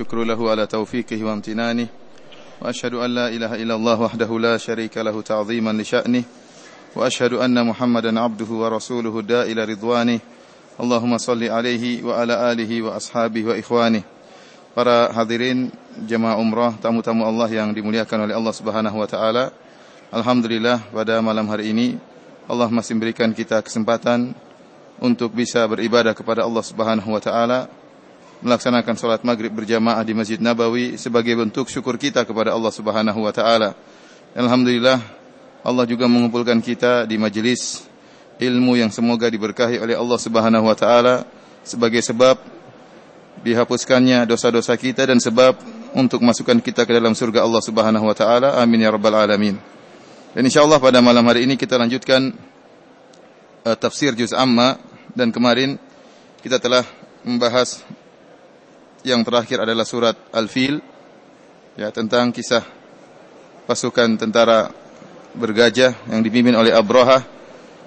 شكر له على توفيقه وامتنانه وأشهد أن لا إله إلا الله وحده لا شريك له تعظيما لشأنه وأشهد أن محمدا عبده ورسوله دا إلى رضوانه اللهم صل عليه وعلى آله وأصحابه وإخوانه Para hadirin jemaah umrah tamu-tamu Allah yang dimuliakan oleh Allah Subhanahu wa taala. Alhamdulillah pada malam hari ini Allah masih memberikan kita kesempatan untuk bisa beribadah kepada Allah Subhanahu wa taala melaksanakan salat maghrib berjamaah di Masjid Nabawi sebagai bentuk syukur kita kepada Allah Subhanahu wa taala. Alhamdulillah Allah juga mengumpulkan kita di majelis ilmu yang semoga diberkahi oleh Allah Subhanahu wa taala sebagai sebab dihapuskannya dosa-dosa kita dan sebab untuk masukkan kita ke dalam surga Allah Subhanahu wa taala. Amin ya rabbal alamin. Dan insyaallah pada malam hari ini kita lanjutkan uh, tafsir juz amma dan kemarin kita telah membahas yang terakhir adalah surat Al-Fil ya tentang kisah pasukan tentara bergajah yang dipimpin oleh Abraha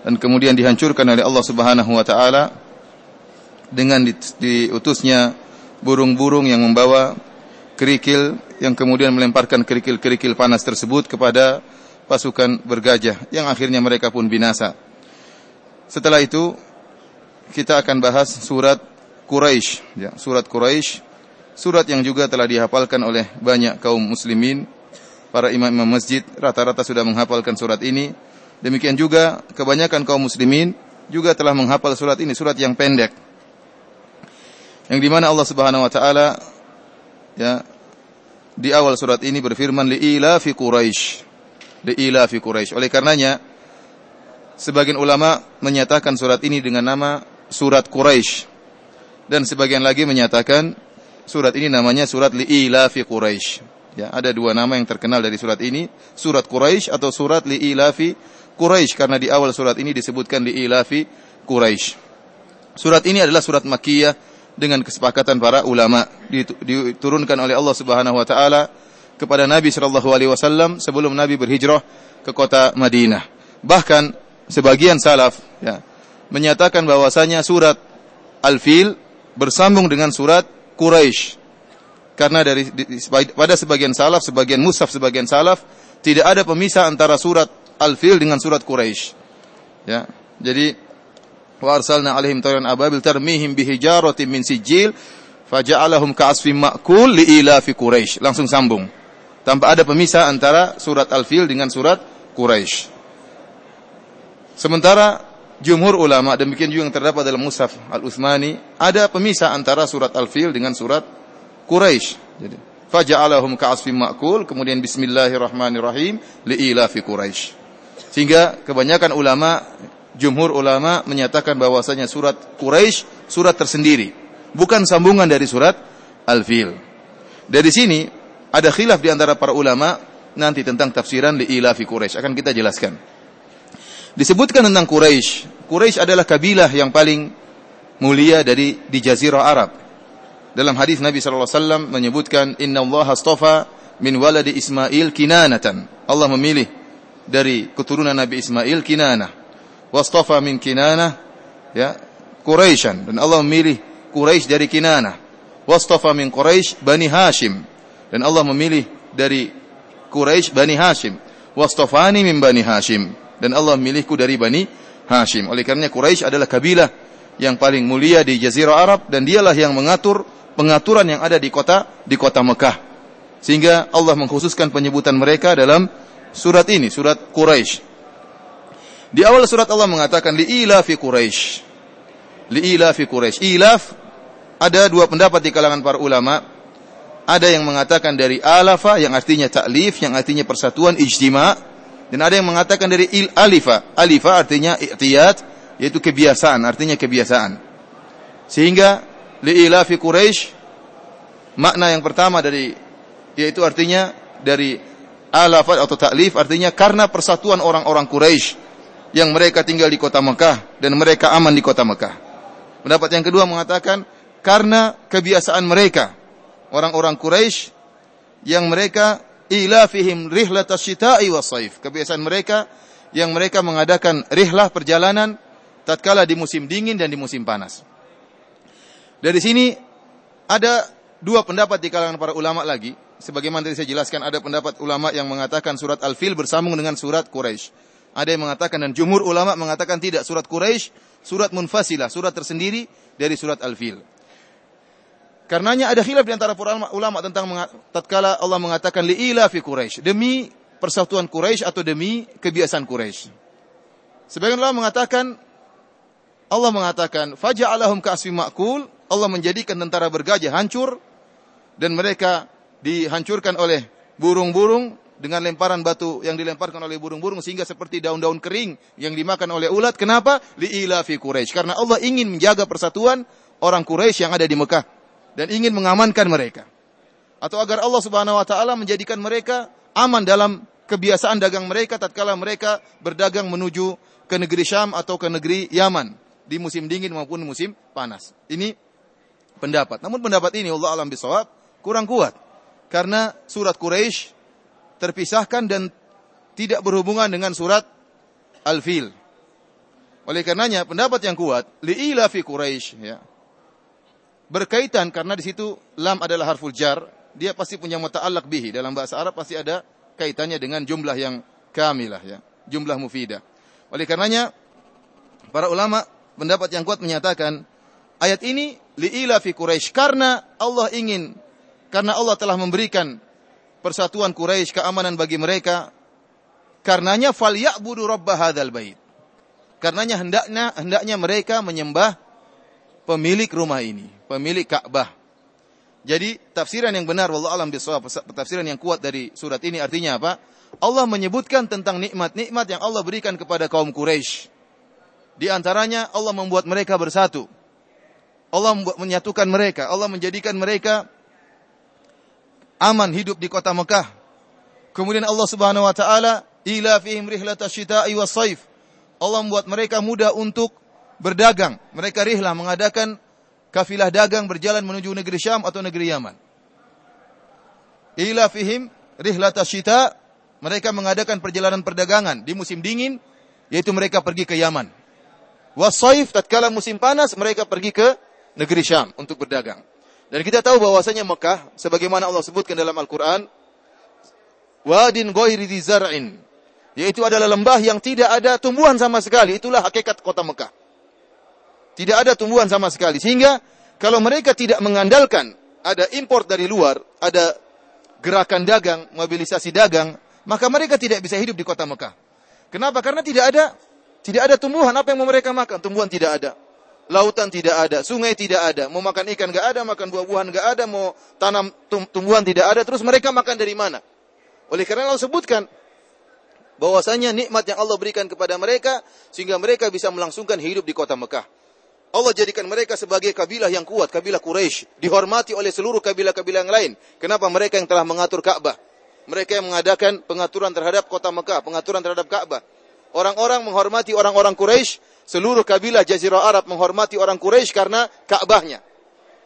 dan kemudian dihancurkan oleh Allah Subhanahu wa taala dengan diutusnya burung-burung yang membawa kerikil yang kemudian melemparkan kerikil-kerikil panas tersebut kepada pasukan bergajah yang akhirnya mereka pun binasa. Setelah itu kita akan bahas surat Quraisy, ya, surat Quraisy, surat yang juga telah dihafalkan oleh banyak kaum muslimin, para imam-imam masjid rata-rata sudah menghafalkan surat ini. Demikian juga kebanyakan kaum muslimin juga telah menghafal surat ini, surat yang pendek. Yang di mana Allah Subhanahu Wa Taala ya di awal surat ini berfirman li fi Quraisy li fi Quraisy oleh karenanya sebagian ulama menyatakan surat ini dengan nama surat Quraisy dan sebagian lagi menyatakan surat ini namanya surat li fi Quraisy ya ada dua nama yang terkenal dari surat ini. Surat Quraisy atau surat li fi Quraisy karena di awal surat ini disebutkan li fi Quraisy surat ini adalah surat Makkiyah dengan kesepakatan para ulama. Diturunkan oleh Allah Subhanahu wa taala kepada Nabi sallallahu alaihi wasallam sebelum Nabi berhijrah ke kota Madinah. Bahkan sebagian salaf ya menyatakan bahwasanya surat Al-Fil bersambung dengan surat Quraisy. Karena dari pada sebagian salaf, sebagian mushaf, sebagian salaf tidak ada pemisah antara surat Al-Fil dengan surat Quraisy. Ya. Jadi wa arsalna alaihim tayran ababil tarmihim bihijaratin min sijil faja'alahum ka'asfin ma'kul liila fi Quraisy. Langsung sambung. Tanpa ada pemisah antara surat Al-Fil dengan surat Quraisy. Sementara jumhur ulama demikian juga yang terdapat dalam Mushaf Al-Utsmani ada pemisah antara surat Al-Fil dengan surat Quraisy. Jadi faja'alahum ka'asfin ma'kul kemudian bismillahirrahmanirrahim liila fi Quraisy. Sehingga kebanyakan ulama jumhur ulama menyatakan bahwasanya surat Quraisy surat tersendiri, bukan sambungan dari surat Al-Fil. Dari sini ada khilaf di antara para ulama nanti tentang tafsiran li ilafi Quraisy akan kita jelaskan. Disebutkan tentang Quraisy, Quraisy adalah kabilah yang paling mulia dari di jazirah Arab. Dalam hadis Nabi sallallahu alaihi wasallam menyebutkan inna Allah astafa min waladi Ismail kinanatan. Allah memilih dari keturunan Nabi Ismail kinanah. Wastafa min Kinanah ya Quraisyan dan Allah memilih Quraisy dari Kinanah. Wastafa min Quraisy Bani Hashim. Dan Allah memilih dari Quraisy Bani Hashim. Wastafani min Bani Hashim. Dan Allah memilihku dari Bani Hashim oleh karenanya Quraisy adalah kabilah yang paling mulia di jazirah Arab dan dialah yang mengatur pengaturan yang ada di kota di kota Mekah sehingga Allah mengkhususkan penyebutan mereka dalam surat ini surat Quraisy di awal surat Allah mengatakan li fi Quraisy. Li fi Quraisy. Ilaf ada dua pendapat di kalangan para ulama. Ada yang mengatakan dari alafa yang artinya taklif, yang artinya persatuan ijtima, dan ada yang mengatakan dari il alifa. Alifa artinya i'tiyad, yaitu kebiasaan, artinya kebiasaan. Sehingga li fi Quraisy makna yang pertama dari yaitu artinya dari alafat atau taklif artinya karena persatuan orang-orang Quraisy yang mereka tinggal di kota Mekah dan mereka aman di kota Mekah. Pendapat yang kedua mengatakan karena kebiasaan mereka orang-orang Quraisy yang mereka ilafihim rihlatas syita'i wasaif. Kebiasaan mereka yang mereka mengadakan rihlah perjalanan tatkala di musim dingin dan di musim panas. Dari sini ada dua pendapat di kalangan para ulama lagi. Sebagaimana tadi saya jelaskan ada pendapat ulama yang mengatakan surat Al-Fil bersambung dengan surat Quraisy. Ada yang mengatakan dan jumhur ulama mengatakan tidak surat Quraisy, surat munfasilah, surat tersendiri dari surat Al-Fil. Karenanya ada khilaf di antara para ulama tentang tatkala Allah mengatakan li'ila fi Quraisy, demi persatuan Quraisy atau demi kebiasaan Quraisy. Sebagian ulama mengatakan Allah mengatakan faja'alahum ka'asfi ma'kul, Allah menjadikan tentara bergajah hancur dan mereka dihancurkan oleh burung-burung dengan lemparan batu yang dilemparkan oleh burung-burung sehingga seperti daun-daun kering yang dimakan oleh ulat. Kenapa? Li'ila fi Quraisy. Karena Allah ingin menjaga persatuan orang Quraisy yang ada di Mekah dan ingin mengamankan mereka. Atau agar Allah Subhanahu wa taala menjadikan mereka aman dalam kebiasaan dagang mereka tatkala mereka berdagang menuju ke negeri Syam atau ke negeri Yaman di musim dingin maupun musim panas. Ini pendapat. Namun pendapat ini Allah alam bisawab kurang kuat. Karena surat Quraisy terpisahkan dan tidak berhubungan dengan surat Al-Fil. Oleh karenanya pendapat yang kuat li'ila fi Quraisy ya. Berkaitan karena di situ lam adalah harful jar, dia pasti punya muta'allaq bihi. Dalam bahasa Arab pasti ada kaitannya dengan jumlah yang kamilah ya, jumlah mufidah. Oleh karenanya para ulama pendapat yang kuat menyatakan ayat ini li'ila fi Quraisy karena Allah ingin karena Allah telah memberikan persatuan Quraisy keamanan bagi mereka karenanya falyabudu rabb hadzal bait karenanya hendaknya hendaknya mereka menyembah pemilik rumah ini pemilik Ka'bah jadi tafsiran yang benar wallahu alam bisawab tafsiran yang kuat dari surat ini artinya apa Allah menyebutkan tentang nikmat-nikmat yang Allah berikan kepada kaum Quraisy di antaranya Allah membuat mereka bersatu. Allah menyatukan mereka. Allah menjadikan mereka aman hidup di kota Mekah. Kemudian Allah Subhanahu wa taala ila fihim rihlata syita'i was saif. Allah membuat mereka mudah untuk berdagang. Mereka rihlah mengadakan kafilah dagang berjalan menuju negeri Syam atau negeri Yaman. Ila fihim rihlata syita' mereka mengadakan perjalanan perdagangan di musim dingin yaitu mereka pergi ke Yaman. Wasaif tatkala musim panas mereka pergi ke negeri Syam untuk berdagang. Dan kita tahu bahwasanya Mekah sebagaimana Allah sebutkan dalam Al-Qur'an wadin ghairi zar'in yaitu adalah lembah yang tidak ada tumbuhan sama sekali. Itulah hakikat kota Mekah. Tidak ada tumbuhan sama sekali. Sehingga kalau mereka tidak mengandalkan ada import dari luar, ada gerakan dagang, mobilisasi dagang, maka mereka tidak bisa hidup di kota Mekah. Kenapa? Karena tidak ada tidak ada tumbuhan, apa yang mau mereka makan? Tumbuhan tidak ada. Lautan tidak ada, sungai tidak ada, mau makan ikan gak ada, makan buah-buahan gak ada, mau tanam tumbuhan tidak ada, terus mereka makan dari mana? Oleh karena Allah sebutkan bahwasanya nikmat yang Allah berikan kepada mereka sehingga mereka bisa melangsungkan hidup di kota Mekah. Allah jadikan mereka sebagai kabilah yang kuat, kabilah Quraisy, dihormati oleh seluruh kabilah-kabilah yang lain. Kenapa mereka yang telah mengatur Ka'bah? Mereka yang mengadakan pengaturan terhadap kota Mekah, pengaturan terhadap Ka'bah. Orang-orang menghormati orang-orang Quraisy, seluruh kabilah Jazirah Arab menghormati orang Quraisy karena Ka'bahnya.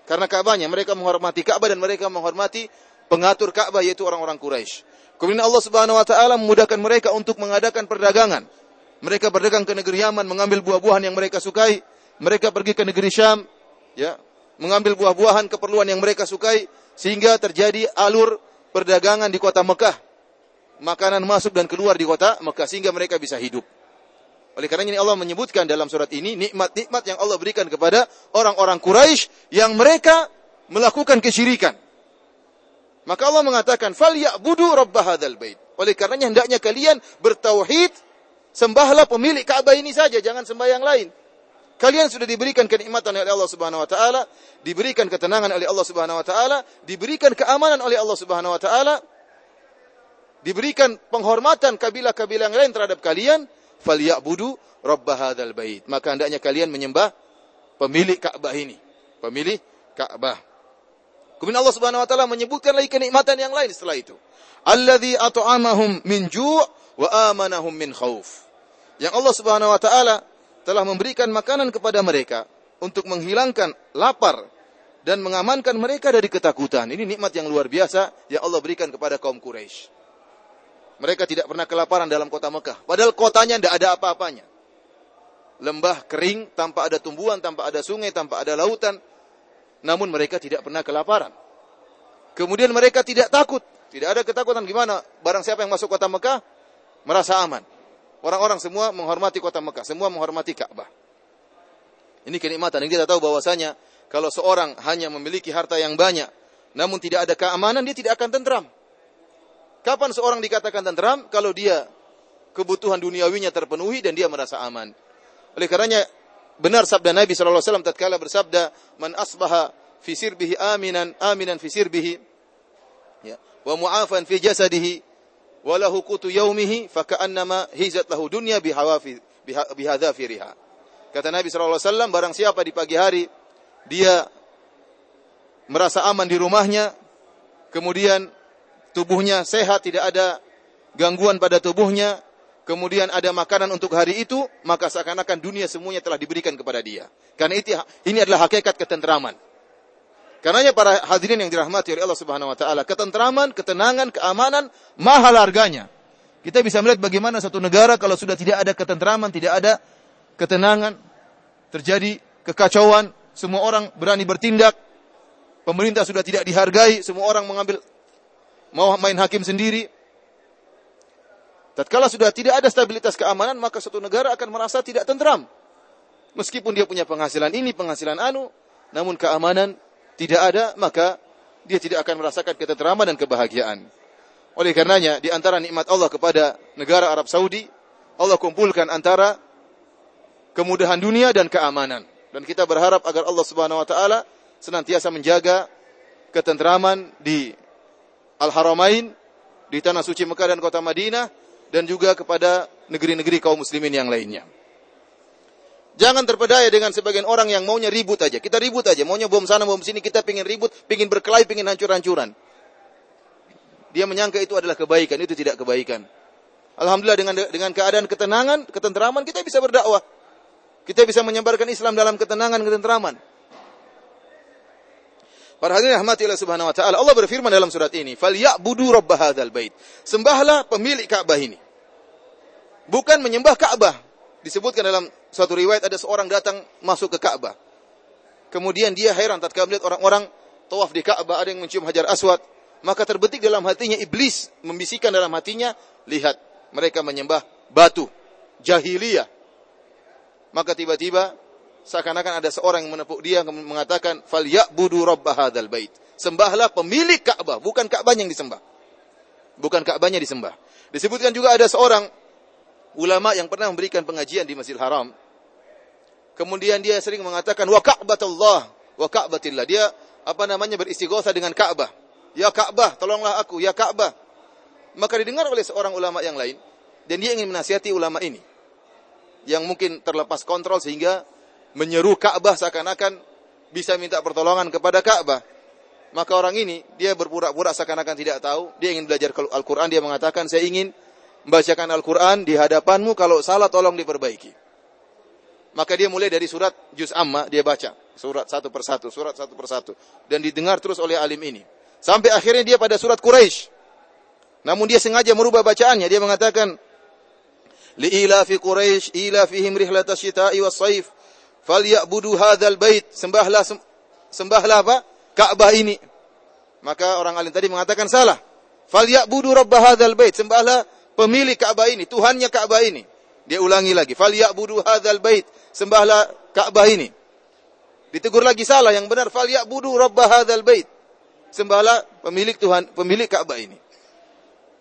Karena Ka'bahnya, mereka menghormati Ka'bah dan mereka menghormati pengatur Ka'bah yaitu orang-orang Quraisy. Kemudian Allah Subhanahu wa taala memudahkan mereka untuk mengadakan perdagangan. Mereka berdagang ke negeri Yaman, mengambil buah-buahan yang mereka sukai. Mereka pergi ke negeri Syam, ya, mengambil buah-buahan keperluan yang mereka sukai sehingga terjadi alur perdagangan di kota Mekah makanan masuk dan keluar di kota Mekah sehingga mereka bisa hidup. Oleh karena ini Allah menyebutkan dalam surat ini nikmat-nikmat yang Allah berikan kepada orang-orang Quraisy yang mereka melakukan kesyirikan. Maka Allah mengatakan, "Falyabudu rabb hadzal bait." Oleh karenanya hendaknya kalian bertauhid, sembahlah pemilik Ka'bah ini saja, jangan sembah yang lain. Kalian sudah diberikan kenikmatan oleh Allah Subhanahu wa taala, diberikan ketenangan oleh Allah Subhanahu wa taala, diberikan keamanan oleh Allah Subhanahu wa taala, diberikan penghormatan kabilah-kabilah yang lain terhadap kalian, falyabudu rabb hadzal bait. Maka hendaknya kalian menyembah pemilik Ka'bah ini, pemilik Ka'bah. Kemudian Allah Subhanahu wa taala menyebutkan lagi kenikmatan yang lain setelah itu. Alladzi at'amahum min ju' wa amanahum min khauf. Yang Allah Subhanahu wa taala telah memberikan makanan kepada mereka untuk menghilangkan lapar dan mengamankan mereka dari ketakutan. Ini nikmat yang luar biasa yang Allah berikan kepada kaum Quraisy. Mereka tidak pernah kelaparan dalam kota Mekah. Padahal kotanya tidak ada apa-apanya. Lembah kering, tanpa ada tumbuhan, tanpa ada sungai, tanpa ada lautan. Namun mereka tidak pernah kelaparan. Kemudian mereka tidak takut. Tidak ada ketakutan gimana? Barang siapa yang masuk kota Mekah merasa aman. Orang-orang semua menghormati kota Mekah, semua menghormati Ka'bah. Ini kenikmatan. Yang kita tahu bahwasanya kalau seorang hanya memiliki harta yang banyak, namun tidak ada keamanan, dia tidak akan tentram. Kapan seorang dikatakan tentram? Kalau dia kebutuhan duniawinya terpenuhi dan dia merasa aman. Oleh karenanya benar sabda Nabi sallallahu alaihi wasallam tatkala bersabda, "Man asbaha fi sirbihi aminan, aminan fi sirbihi ya, wa mu'afan fi jasadihi wa lahu qutu yaumihi fa ka'annama hizat lahu dunya bihawafi bihadzafiriha." Kata Nabi sallallahu alaihi wasallam, barang siapa di pagi hari dia merasa aman di rumahnya, kemudian tubuhnya sehat, tidak ada gangguan pada tubuhnya, kemudian ada makanan untuk hari itu, maka seakan-akan dunia semuanya telah diberikan kepada dia. Karena itu ini adalah hakikat ketentraman. Karenanya para hadirin yang dirahmati oleh Allah Subhanahu wa taala, ketentraman, ketenangan, keamanan mahal harganya. Kita bisa melihat bagaimana satu negara kalau sudah tidak ada ketentraman, tidak ada ketenangan, terjadi kekacauan, semua orang berani bertindak, pemerintah sudah tidak dihargai, semua orang mengambil mau main hakim sendiri, Tatkala sudah tidak ada stabilitas keamanan, maka suatu negara akan merasa tidak tentram. Meskipun dia punya penghasilan ini, penghasilan anu, namun keamanan tidak ada, maka dia tidak akan merasakan ketentraman dan kebahagiaan. Oleh karenanya, di antara nikmat Allah kepada negara Arab Saudi, Allah kumpulkan antara kemudahan dunia dan keamanan. Dan kita berharap agar Allah Subhanahu wa taala senantiasa menjaga ketentraman di Al-Haramain, di tanah suci Mekah dan kota Madinah dan juga kepada negeri-negeri kaum muslimin yang lainnya. Jangan terpedaya dengan sebagian orang yang maunya ribut aja. Kita ribut aja, maunya bom sana, bom sini, kita pingin ribut, pingin berkelahi, pingin hancur-hancuran. Dia menyangka itu adalah kebaikan, itu tidak kebaikan. Alhamdulillah dengan dengan keadaan ketenangan, ketenteraman kita bisa berdakwah. Kita bisa menyebarkan Islam dalam ketenangan, ketenteraman. Para hadirin rahmati Allah Subhanahu wa taala, Allah berfirman dalam surat ini, "Falyabudu rabb hadzal bait." Sembahlah pemilik Ka'bah ini. Bukan menyembah Ka'bah. Disebutkan dalam suatu riwayat ada seorang datang masuk ke Ka'bah. Kemudian dia heran tatkala melihat orang-orang tawaf di Ka'bah, ada yang mencium Hajar Aswad, maka terbetik dalam hatinya iblis membisikkan dalam hatinya, "Lihat, mereka menyembah batu jahiliyah." Maka tiba-tiba seakan-akan ada seorang yang menepuk dia mengatakan fal ya'budu rabb hadzal bait. Sembahlah pemilik Ka'bah, bukan Ka'bah yang disembah. Bukan Ka'bahnya disembah. Disebutkan juga ada seorang ulama yang pernah memberikan pengajian di Masjidil Haram. Kemudian dia sering mengatakan wa ka'batullah wa ka'batillah. Dia apa namanya beristighosa dengan Ka'bah. Ya Ka'bah, tolonglah aku, ya Ka'bah. Maka didengar oleh seorang ulama yang lain dan dia ingin menasihati ulama ini yang mungkin terlepas kontrol sehingga menyeru Ka'bah seakan-akan bisa minta pertolongan kepada Ka'bah. Maka orang ini dia berpura-pura seakan-akan tidak tahu, dia ingin belajar Al-Qur'an, dia mengatakan saya ingin membacakan Al-Qur'an di hadapanmu kalau salah tolong diperbaiki. Maka dia mulai dari surat Juz Amma dia baca, surat satu persatu, surat satu persatu. Dan didengar terus oleh alim ini. Sampai akhirnya dia pada surat Quraisy. Namun dia sengaja merubah bacaannya, dia mengatakan ila fi Quraisy ila fihim rihlatash shita'i was-saif falyabudu hadzal bait. Sembahlah sembahlah apa? Ka'bah ini. Maka orang alim tadi mengatakan salah. Falyabudu rabb hadzal bait. Sembahlah pemilik Ka'bah ini Tuhannya Ka'bah ini. Dia ulangi lagi. Falyabudu hadzal bait sembahlah Ka'bah ini. Ditegur lagi salah yang benar. Falyabudu rabb hadzal bait. Sembahlah pemilik Tuhan pemilik Ka'bah ini.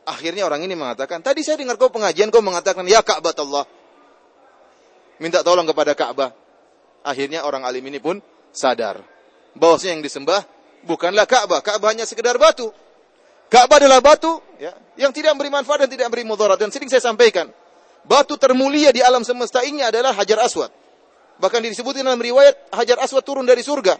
Akhirnya orang ini mengatakan tadi saya dengar kau pengajian kau mengatakan ya Ka'bah Allah minta tolong kepada Ka'bah. Akhirnya orang alim ini pun sadar bahwasanya yang disembah bukanlah Ka'bah, Ka'bah hanya sekedar batu. Ka'bah adalah batu ya, yang tidak memberi manfaat dan tidak memberi mudarat. Dan sering saya sampaikan. Batu termulia di alam semesta ini adalah Hajar Aswad. Bahkan disebutkan dalam riwayat Hajar Aswad turun dari surga.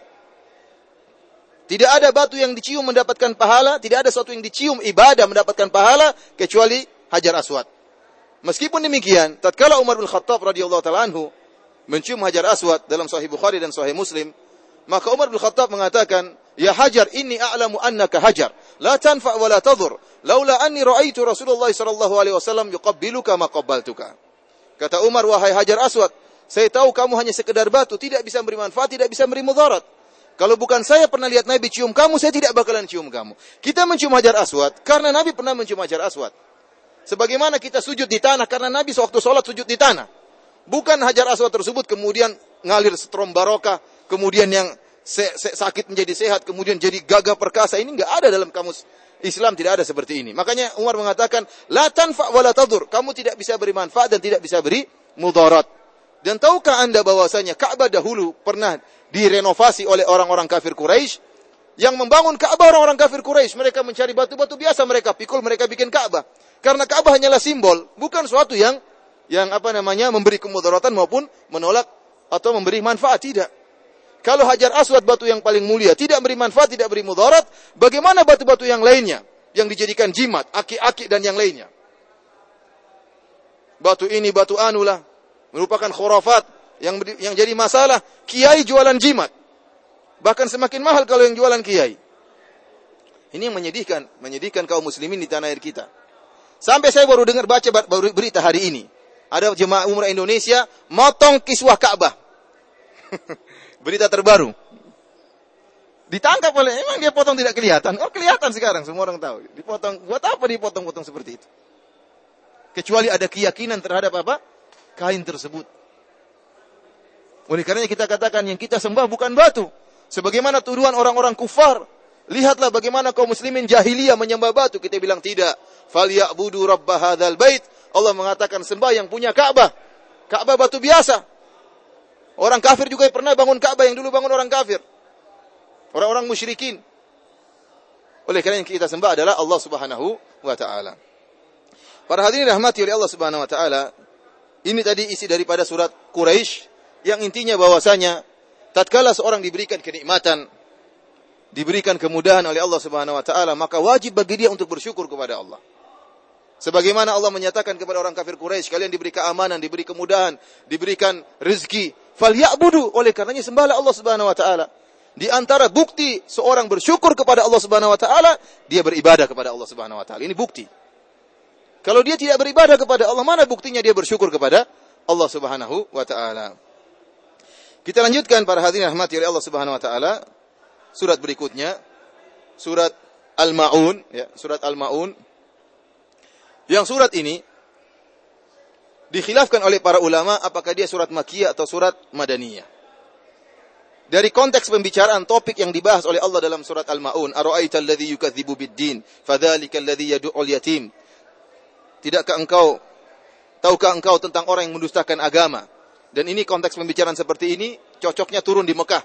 Tidak ada batu yang dicium mendapatkan pahala, tidak ada sesuatu yang dicium ibadah mendapatkan pahala kecuali Hajar Aswad. Meskipun demikian, tatkala Umar bin Khattab radhiyallahu taala anhu mencium Hajar Aswad dalam Sahih Bukhari dan Sahih Muslim, maka Umar bin Khattab mengatakan, "Ya Hajar, inni a'lamu annaka Hajar, la tanfa wa la tadur. Laula anni ra'aitu Rasulullah sallallahu alaihi wasallam yuqabbiluka ma qabbaltuka." Kata Umar, "Wahai Hajar Aswad, saya tahu kamu hanya sekedar batu, tidak bisa memberi manfaat, tidak bisa memberi mudarat. Kalau bukan saya pernah lihat Nabi cium kamu, saya tidak bakalan cium kamu. Kita mencium Hajar Aswad karena Nabi pernah mencium Hajar Aswad. Sebagaimana kita sujud di tanah karena Nabi sewaktu sholat sujud di tanah. Bukan Hajar Aswad tersebut kemudian ngalir setrom barokah, kemudian yang se se sakit menjadi sehat, kemudian jadi gagah perkasa. Ini enggak ada dalam kamus Islam tidak ada seperti ini. Makanya Umar mengatakan, la tanfa wa la tadur. Kamu tidak bisa beri manfaat dan tidak bisa beri mudarat. Dan tahukah anda bahwasanya Ka'bah dahulu pernah direnovasi oleh orang-orang kafir Quraisy yang membangun Ka'bah orang-orang kafir Quraisy. Mereka mencari batu-batu biasa mereka pikul, mereka bikin Ka'bah. Karena Ka'bah hanyalah simbol, bukan suatu yang yang apa namanya memberi kemudaratan maupun menolak atau memberi manfaat tidak. Kalau Hajar Aswad batu yang paling mulia tidak beri manfaat, tidak beri mudarat, bagaimana batu-batu yang lainnya yang dijadikan jimat, aki-aki dan yang lainnya? Batu ini batu anulah merupakan khurafat yang yang jadi masalah kiai jualan jimat. Bahkan semakin mahal kalau yang jualan kiai. Ini yang menyedihkan, menyedihkan kaum muslimin di tanah air kita. Sampai saya baru dengar baca baru berita hari ini. Ada jemaah umrah Indonesia motong kiswah Ka'bah. berita terbaru. Ditangkap oleh, emang dia potong tidak kelihatan? Oh kelihatan sekarang, semua orang tahu. Dipotong, buat apa dipotong-potong seperti itu? Kecuali ada keyakinan terhadap apa? Kain tersebut. Oleh karenanya kita katakan yang kita sembah bukan batu. Sebagaimana tuduhan orang-orang kufar. Lihatlah bagaimana kaum muslimin jahiliyah menyembah batu. Kita bilang tidak. Falyabudu rabba hadzal bait. Allah mengatakan sembah yang punya Ka'bah. Ka'bah batu biasa. Orang kafir juga pernah bangun Ka'bah yang dulu bangun orang kafir. Orang-orang musyrikin. Oleh karena yang kita sembah adalah Allah Subhanahu wa taala. Para hadirin rahmati oleh Allah Subhanahu wa taala, ini tadi isi daripada surat Quraisy yang intinya bahwasanya tatkala seorang diberikan kenikmatan, diberikan kemudahan oleh Allah Subhanahu wa taala, maka wajib bagi dia untuk bersyukur kepada Allah. Sebagaimana Allah menyatakan kepada orang kafir Quraisy, kalian diberi keamanan, diberi kemudahan, diberikan rezeki, falyabudu. Oleh karenanya sembahlah Allah Subhanahu wa taala. Di antara bukti seorang bersyukur kepada Allah Subhanahu wa taala, dia beribadah kepada Allah Subhanahu wa taala. Ini bukti. Kalau dia tidak beribadah kepada Allah, mana buktinya dia bersyukur kepada Allah Subhanahu wa taala? Kita lanjutkan para hadirin rahmati oleh Allah Subhanahu wa taala. Surat berikutnya surat Al-Maun ya, surat Al-Maun. Yang surat ini dikhilafkan oleh para ulama apakah dia surat Makkiyah atau surat Madaniyah. Dari konteks pembicaraan topik yang dibahas oleh Allah dalam surat Al-Maun, "Ara'aita alladhi yukadzibu bid-din, fadzalika alladhi yad'ul yatim." Tidakkah engkau tahukah engkau tentang orang yang mendustakan agama? Dan ini konteks pembicaraan seperti ini cocoknya turun di Mekah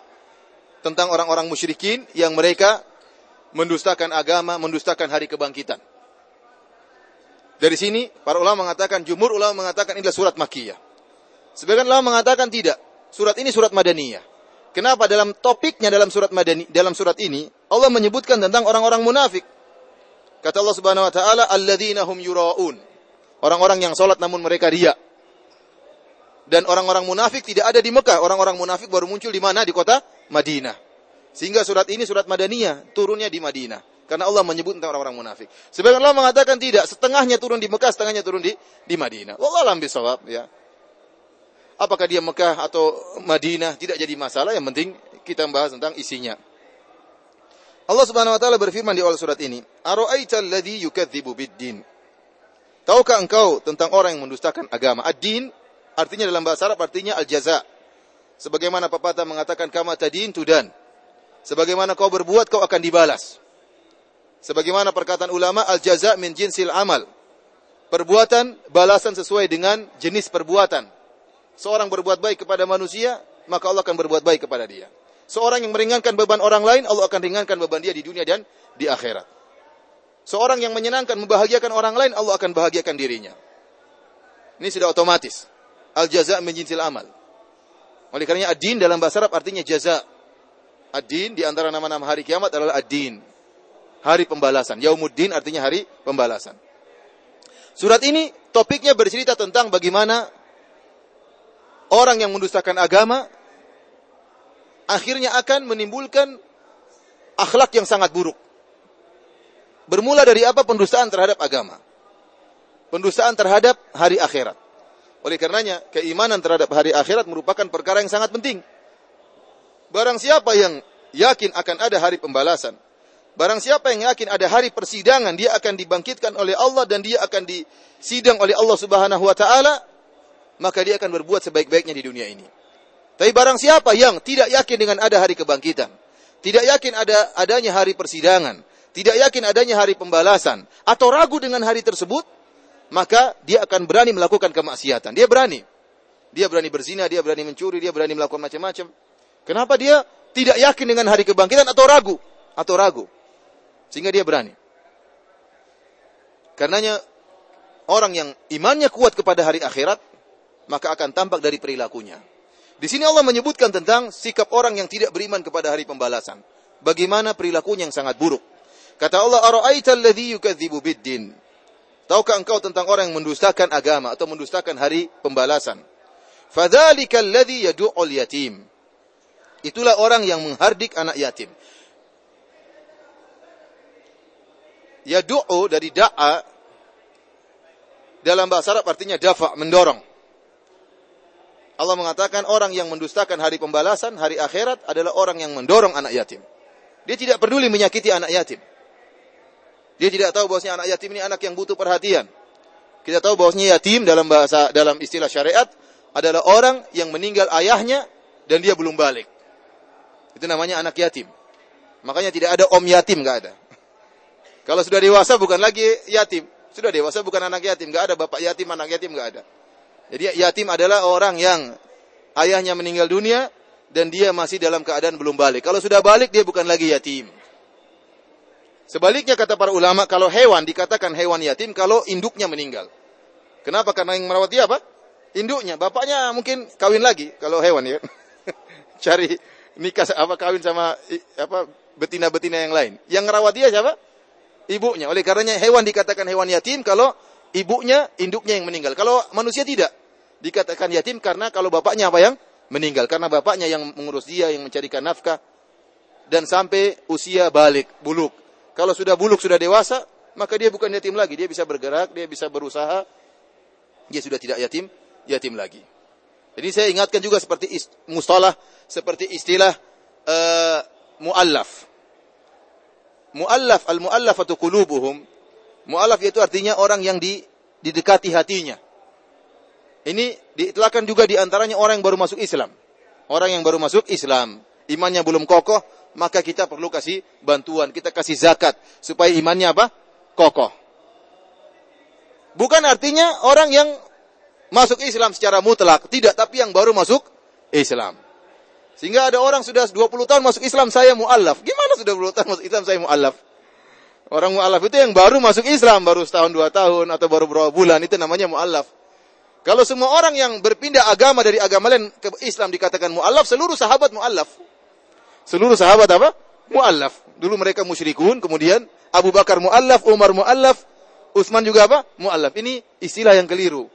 tentang orang-orang musyrikin yang mereka mendustakan agama, mendustakan hari kebangkitan. Dari sini para ulama mengatakan, jumur ulama mengatakan inilah surat Makkiyah. Sebagian ulama mengatakan tidak. Surat ini surat Madaniyah. Kenapa dalam topiknya dalam surat Madani dalam surat ini Allah menyebutkan tentang orang-orang munafik. Kata Allah Subhanahu wa taala, "Alladzina hum yuraun." Orang-orang yang salat namun mereka riya dan orang-orang munafik tidak ada di Mekah. Orang-orang munafik baru muncul di mana? Di kota Madinah. Sehingga surat ini surat Madaniyah, turunnya di Madinah. Karena Allah menyebut tentang orang-orang munafik. Sebagian Allah mengatakan tidak, setengahnya turun di Mekah, setengahnya turun di di Madinah. Allah alam bisawab ya. Apakah dia Mekah atau Madinah tidak jadi masalah, yang penting kita membahas tentang isinya. Allah Subhanahu wa taala berfirman di awal surat ini, "Ara'aita alladhi yukadzibu bid-din?" Tahukah engkau tentang orang yang mendustakan agama? Ad-din Artinya dalam bahasa Arab artinya al-jaza. Sebagaimana pepatah mengatakan kama tadin tudan. Sebagaimana kau berbuat kau akan dibalas. Sebagaimana perkataan ulama al-jaza min jinsil amal. Perbuatan balasan sesuai dengan jenis perbuatan. Seorang berbuat baik kepada manusia, maka Allah akan berbuat baik kepada dia. Seorang yang meringankan beban orang lain, Allah akan ringankan beban dia di dunia dan di akhirat. Seorang yang menyenangkan, membahagiakan orang lain, Allah akan bahagiakan dirinya. Ini sudah otomatis. Al jaza min jinsil amal. Oleh karenanya ad-din dalam bahasa Arab artinya jaza. Ad-din di antara nama-nama hari kiamat adalah ad-din. Hari pembalasan. Yaumuddin artinya hari pembalasan. Surat ini topiknya bercerita tentang bagaimana orang yang mendustakan agama akhirnya akan menimbulkan akhlak yang sangat buruk. Bermula dari apa? Pendustaan terhadap agama. Pendustaan terhadap hari akhirat. Oleh karenanya, keimanan terhadap hari akhirat merupakan perkara yang sangat penting. Barang siapa yang yakin akan ada hari pembalasan, barang siapa yang yakin ada hari persidangan, dia akan dibangkitkan oleh Allah dan dia akan disidang oleh Allah Subhanahu wa taala, maka dia akan berbuat sebaik-baiknya di dunia ini. Tapi barang siapa yang tidak yakin dengan ada hari kebangkitan, tidak yakin ada adanya hari persidangan, tidak yakin adanya hari pembalasan atau ragu dengan hari tersebut, maka dia akan berani melakukan kemaksiatan. Dia berani. Dia berani berzina, dia berani mencuri, dia berani melakukan macam-macam. Kenapa dia tidak yakin dengan hari kebangkitan atau ragu? Atau ragu. Sehingga dia berani. Karenanya orang yang imannya kuat kepada hari akhirat, maka akan tampak dari perilakunya. Di sini Allah menyebutkan tentang sikap orang yang tidak beriman kepada hari pembalasan. Bagaimana perilakunya yang sangat buruk. Kata Allah, "Ara'aita alladhi yukadzibu biddin?" Tahukah engkau tentang orang yang mendustakan agama atau mendustakan hari pembalasan? Fadzalika alladhi yad'ul yatim. Itulah orang yang menghardik anak yatim. Yadu'u dari da'a dalam bahasa Arab artinya dafa, mendorong. Allah mengatakan orang yang mendustakan hari pembalasan, hari akhirat adalah orang yang mendorong anak yatim. Dia tidak peduli menyakiti anak yatim. Dia tidak tahu bahwasanya anak yatim ini anak yang butuh perhatian. Kita tahu bahwasanya yatim dalam bahasa dalam istilah syariat adalah orang yang meninggal ayahnya dan dia belum balik. Itu namanya anak yatim. Makanya tidak ada om yatim, nggak ada. Kalau sudah dewasa bukan lagi yatim. Sudah dewasa bukan anak yatim, nggak ada bapak yatim, anak yatim nggak ada. Jadi yatim adalah orang yang ayahnya meninggal dunia dan dia masih dalam keadaan belum balik. Kalau sudah balik dia bukan lagi yatim. Sebaliknya kata para ulama, kalau hewan dikatakan hewan yatim kalau induknya meninggal. Kenapa? Karena yang merawat dia apa? induknya, bapaknya mungkin kawin lagi kalau hewan ya. Cari nikah apa kawin sama apa betina-betina yang lain. Yang ngerawat dia siapa? Ibunya. Oleh karenanya hewan dikatakan hewan yatim kalau ibunya, induknya yang meninggal. Kalau manusia tidak dikatakan yatim karena kalau bapaknya apa yang meninggal karena bapaknya yang mengurus dia, yang mencarikan nafkah dan sampai usia balik, buluk. Kalau sudah buluk, sudah dewasa, maka dia bukan yatim lagi, dia bisa bergerak, dia bisa berusaha. Dia sudah tidak yatim, yatim lagi. Jadi saya ingatkan juga seperti mustalah, seperti istilah uh, muallaf. Muallaf, al-muallafatu qulubuhum. Muallaf itu artinya orang yang di, didekati hatinya. Ini diitlakan juga di antaranya orang yang baru masuk Islam. Orang yang baru masuk Islam, imannya belum kokoh, maka kita perlu kasih bantuan, kita kasih zakat supaya imannya apa? Kokoh. Bukan artinya orang yang masuk Islam secara mutlak, tidak, tapi yang baru masuk Islam. Sehingga ada orang sudah 20 tahun masuk Islam, saya mu'allaf. Gimana sudah 20 tahun masuk Islam, saya mu'allaf? Orang mu'allaf itu yang baru masuk Islam, baru setahun, dua tahun, atau baru beberapa bulan, itu namanya mu'allaf. Kalau semua orang yang berpindah agama dari agama lain ke Islam dikatakan mu'allaf, seluruh sahabat mu'allaf. Seluruh sahabat apa? Mu'allaf. Dulu mereka musyrikun, kemudian Abu Bakar mu'allaf, Umar mu'allaf, Utsman juga apa? Mu'allaf. Ini istilah yang keliru.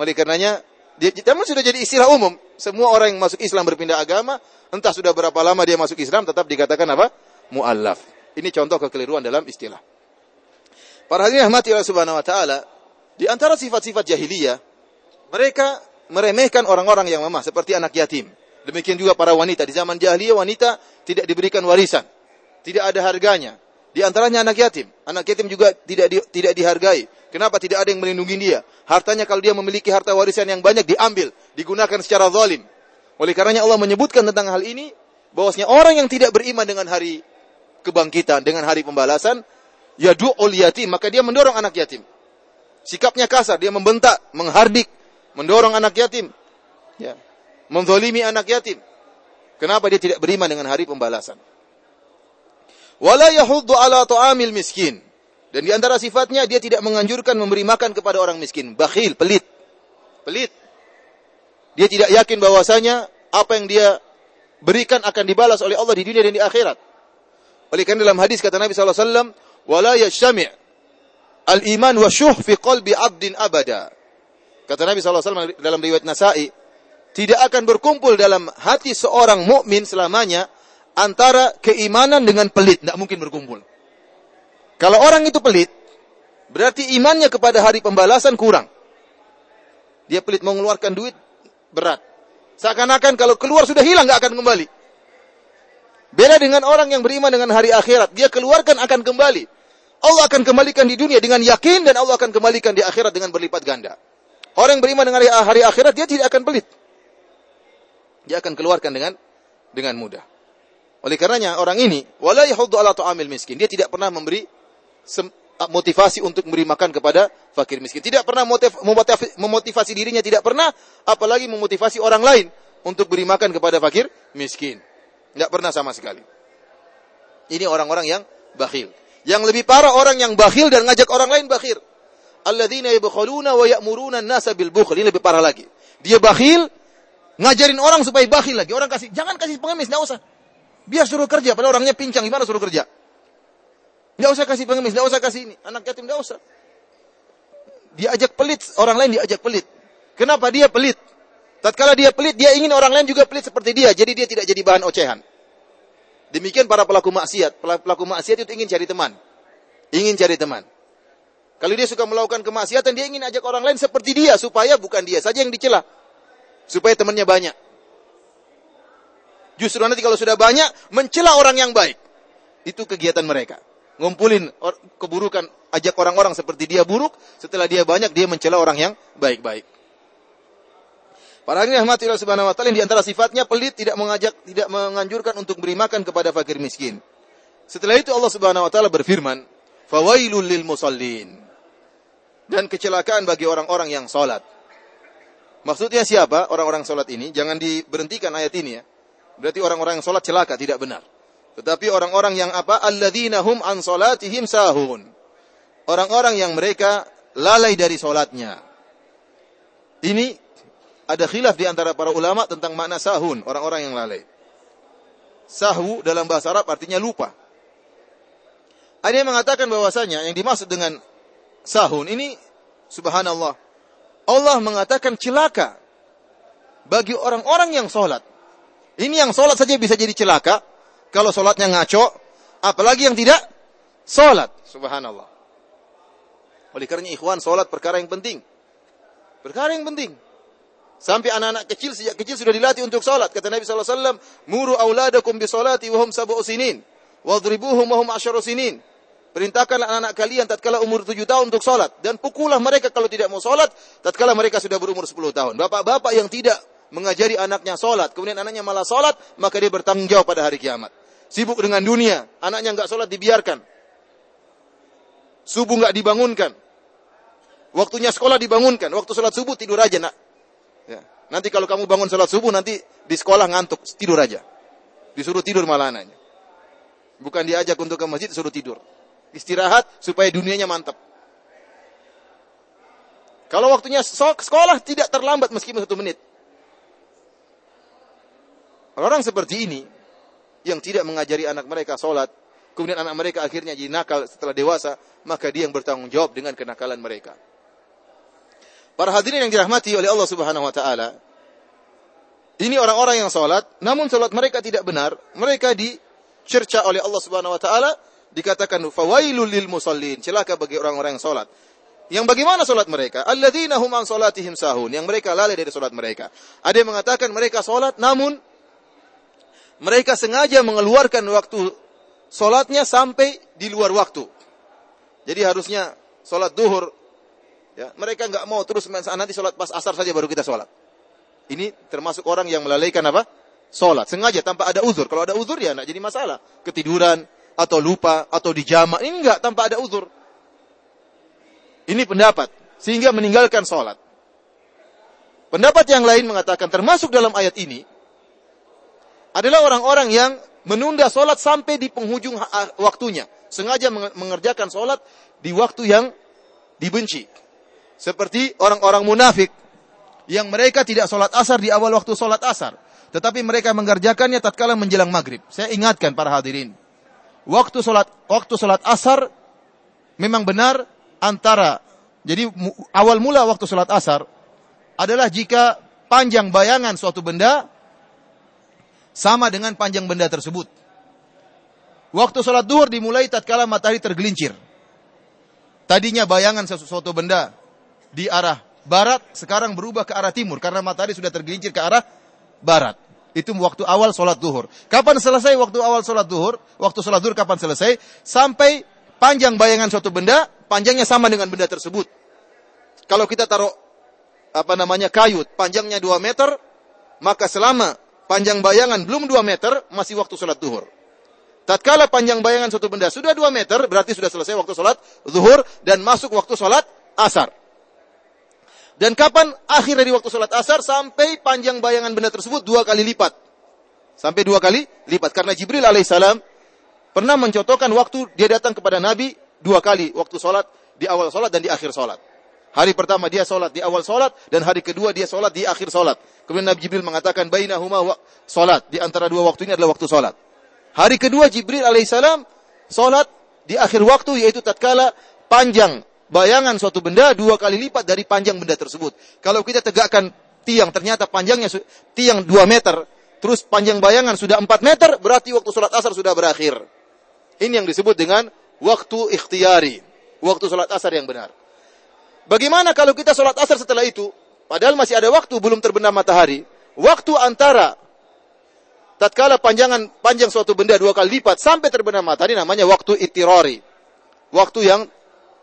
Oleh karenanya, dia, namun sudah jadi istilah umum. Semua orang yang masuk Islam berpindah agama, entah sudah berapa lama dia masuk Islam, tetap dikatakan apa? Mu'allaf. Ini contoh kekeliruan dalam istilah. Para hadirin rahmati Allah Subhanahu wa taala, di antara sifat-sifat jahiliyah, mereka meremehkan orang-orang yang lemah seperti anak yatim. Demikian juga para wanita di zaman jahiliyah wanita tidak diberikan warisan, tidak ada harganya. Di antaranya anak yatim. Anak yatim juga tidak di, tidak dihargai. Kenapa tidak ada yang melindungi dia? Hartanya kalau dia memiliki harta warisan yang banyak diambil, digunakan secara zalim. Oleh karenanya Allah menyebutkan tentang hal ini bahwasanya orang yang tidak beriman dengan hari kebangkitan, dengan hari pembalasan, ya du'ul yatim, maka dia mendorong anak yatim. Sikapnya kasar, dia membentak, menghardik, mendorong anak yatim. Ya. Menzalimi anak yatim. Kenapa dia tidak beriman dengan hari pembalasan? Wala yahuddu ala ta'amil miskin. Dan di antara sifatnya dia tidak menganjurkan memberi makan kepada orang miskin, bakhil, pelit. Pelit. Dia tidak yakin bahwasanya apa yang dia berikan akan dibalas oleh Allah di dunia dan di akhirat. Oleh karena dalam hadis kata Nabi sallallahu alaihi wasallam, "Wala yashmi' al-iman wa syuh fi qalbi 'abdin abada." Kata Nabi wasallam dalam riwayat Nasa'i, tidak akan berkumpul dalam hati seorang mukmin selamanya antara keimanan dengan pelit, tidak mungkin berkumpul. Kalau orang itu pelit, berarti imannya kepada hari pembalasan kurang. Dia pelit mengeluarkan duit, berat. Seakan-akan kalau keluar sudah hilang, nggak akan kembali. Beda dengan orang yang beriman dengan hari akhirat. Dia keluarkan akan kembali. Allah akan kembalikan di dunia dengan yakin dan Allah akan kembalikan di akhirat dengan berlipat ganda. Orang yang beriman dengan hari, akhirat dia tidak akan pelit. Dia akan keluarkan dengan dengan mudah. Oleh karenanya orang ini wala yahuddu ala ta'amil miskin. Dia tidak pernah memberi motivasi untuk memberi makan kepada fakir miskin. Tidak pernah motiv, memotivasi, memotivasi dirinya, tidak pernah apalagi memotivasi orang lain untuk beri makan kepada fakir miskin. Tidak pernah sama sekali. Ini orang-orang yang bakhil. Yang lebih parah orang yang bakhil dan ngajak orang lain bakhil. Alladzina yabkhuluna wa ya'muruna an-nasa bil bukhl. Ini lebih parah lagi. Dia bakhil, ngajarin orang supaya bakhil lagi. Orang kasih, jangan kasih pengemis, enggak usah. Biar suruh kerja, padahal orangnya pincang, gimana suruh kerja? Enggak usah kasih pengemis, enggak usah kasih ini. Anak yatim enggak usah. Dia ajak pelit, orang lain diajak pelit. Kenapa dia pelit? Tatkala dia pelit, dia ingin orang lain juga pelit seperti dia. Jadi dia tidak jadi bahan ocehan. Demikian para pelaku maksiat. Pelaku maksiat itu ingin cari teman. Ingin cari teman. Kalau dia suka melakukan kemaksiatan, dia ingin ajak orang lain seperti dia. Supaya bukan dia saja yang dicela. Supaya temannya banyak. Justru nanti kalau sudah banyak, mencela orang yang baik. Itu kegiatan mereka. Ngumpulin keburukan, ajak orang-orang seperti dia buruk. Setelah dia banyak, dia mencela orang yang baik-baik. Para hadirin rahmati Subhanahu wa taala di antara sifatnya pelit tidak mengajak tidak menganjurkan untuk beri makan kepada fakir miskin. Setelah itu Allah Subhanahu wa taala berfirman, "Fawailul lil musallin." Dan kecelakaan bagi orang-orang yang salat. Maksudnya siapa orang-orang salat ini? Jangan diberhentikan ayat ini ya. Berarti orang-orang yang salat celaka tidak benar. Tetapi orang-orang yang apa? Alladzina hum an salatihim sahun. Orang-orang yang mereka lalai dari salatnya. Ini ada khilaf di antara para ulama tentang makna sahun, orang-orang yang lalai. Sahwu dalam bahasa Arab artinya lupa. Ada yang mengatakan bahwasanya yang dimaksud dengan sahun ini subhanallah. Allah mengatakan celaka bagi orang-orang yang sholat. Ini yang sholat saja bisa jadi celaka. Kalau sholatnya ngaco, apalagi yang tidak sholat. Subhanallah. Oleh karena ikhwan, sholat perkara yang penting. Perkara yang penting. Sampai anak-anak kecil sejak kecil sudah dilatih untuk salat. Kata Nabi wasallam, "Muru auladakum bi salati wa hum sab'u sinin, wadribuhum wa hum asyara sinin." Perintahkanlah anak-anak kalian tatkala umur tujuh tahun untuk salat dan pukullah mereka kalau tidak mau salat tatkala mereka sudah berumur sepuluh tahun. Bapak-bapak yang tidak mengajari anaknya salat, kemudian anaknya malah salat, maka dia bertanggung jawab pada hari kiamat. Sibuk dengan dunia, anaknya enggak salat dibiarkan. Subuh enggak dibangunkan. Waktunya sekolah dibangunkan, waktu salat subuh tidur aja nak. Ya. Nanti kalau kamu bangun sholat subuh, nanti di sekolah ngantuk, tidur aja. Disuruh tidur malah anaknya. Bukan diajak untuk ke masjid, suruh tidur. Istirahat supaya dunianya mantap. Kalau waktunya sekolah tidak terlambat meskipun satu menit. Orang seperti ini yang tidak mengajari anak mereka sholat, kemudian anak mereka akhirnya jadi nakal setelah dewasa, maka dia yang bertanggung jawab dengan kenakalan mereka. Para hadirin yang dirahmati oleh Allah Subhanahu wa taala. Ini orang-orang yang salat, namun salat mereka tidak benar, mereka dicerca oleh Allah Subhanahu wa taala dikatakan fawailul lil musallin, celaka bagi orang-orang yang salat. Yang bagaimana salat mereka? Alladzina hum an salatihim sahun, yang mereka lalai dari salat mereka. Ada yang mengatakan mereka salat namun mereka sengaja mengeluarkan waktu salatnya sampai di luar waktu. Jadi harusnya salat duhur Ya, mereka nggak mau terus nanti sholat pas asar saja baru kita sholat. Ini termasuk orang yang melalaikan apa? Sholat. Sengaja tanpa ada uzur. Kalau ada uzur ya nggak jadi masalah. Ketiduran atau lupa atau dijama. Ini enggak tanpa ada uzur. Ini pendapat. Sehingga meninggalkan sholat. Pendapat yang lain mengatakan termasuk dalam ayat ini adalah orang-orang yang menunda sholat sampai di penghujung waktunya. Sengaja mengerjakan sholat di waktu yang dibenci. Seperti orang-orang munafik yang mereka tidak sholat asar di awal waktu sholat asar. Tetapi mereka mengerjakannya tatkala menjelang maghrib. Saya ingatkan para hadirin. Waktu sholat, waktu sholat asar memang benar antara. Jadi awal mula waktu sholat asar adalah jika panjang bayangan suatu benda sama dengan panjang benda tersebut. Waktu sholat duhur dimulai tatkala matahari tergelincir. Tadinya bayangan sesuatu benda di arah barat, sekarang berubah ke arah timur karena matahari sudah tergelincir ke arah barat. Itu waktu awal sholat duhur. Kapan selesai waktu awal sholat duhur? Waktu sholat duhur kapan selesai? Sampai panjang bayangan suatu benda, panjangnya sama dengan benda tersebut. Kalau kita taruh apa namanya kayu, panjangnya 2 meter, maka selama panjang bayangan belum 2 meter, masih waktu sholat duhur. Tatkala panjang bayangan suatu benda sudah 2 meter, berarti sudah selesai waktu sholat zuhur dan masuk waktu sholat asar. Dan kapan akhir dari waktu sholat asar sampai panjang bayangan benda tersebut dua kali lipat. Sampai dua kali lipat. Karena Jibril alaihissalam pernah mencontohkan waktu dia datang kepada Nabi dua kali. Waktu sholat, di awal sholat dan di akhir sholat. Hari pertama dia sholat di awal sholat dan hari kedua dia sholat di akhir sholat. Kemudian Nabi Jibril mengatakan bainahuma wa sholat. Di antara dua waktu ini adalah waktu sholat. Hari kedua Jibril alaihissalam sholat di akhir waktu yaitu tatkala panjang bayangan suatu benda dua kali lipat dari panjang benda tersebut. Kalau kita tegakkan tiang, ternyata panjangnya tiang dua meter, terus panjang bayangan sudah empat meter, berarti waktu sholat asar sudah berakhir. Ini yang disebut dengan waktu ikhtiari, waktu sholat asar yang benar. Bagaimana kalau kita sholat asar setelah itu, padahal masih ada waktu belum terbenam matahari, waktu antara tatkala panjangan panjang suatu benda dua kali lipat sampai terbenam matahari namanya waktu itirori. Waktu yang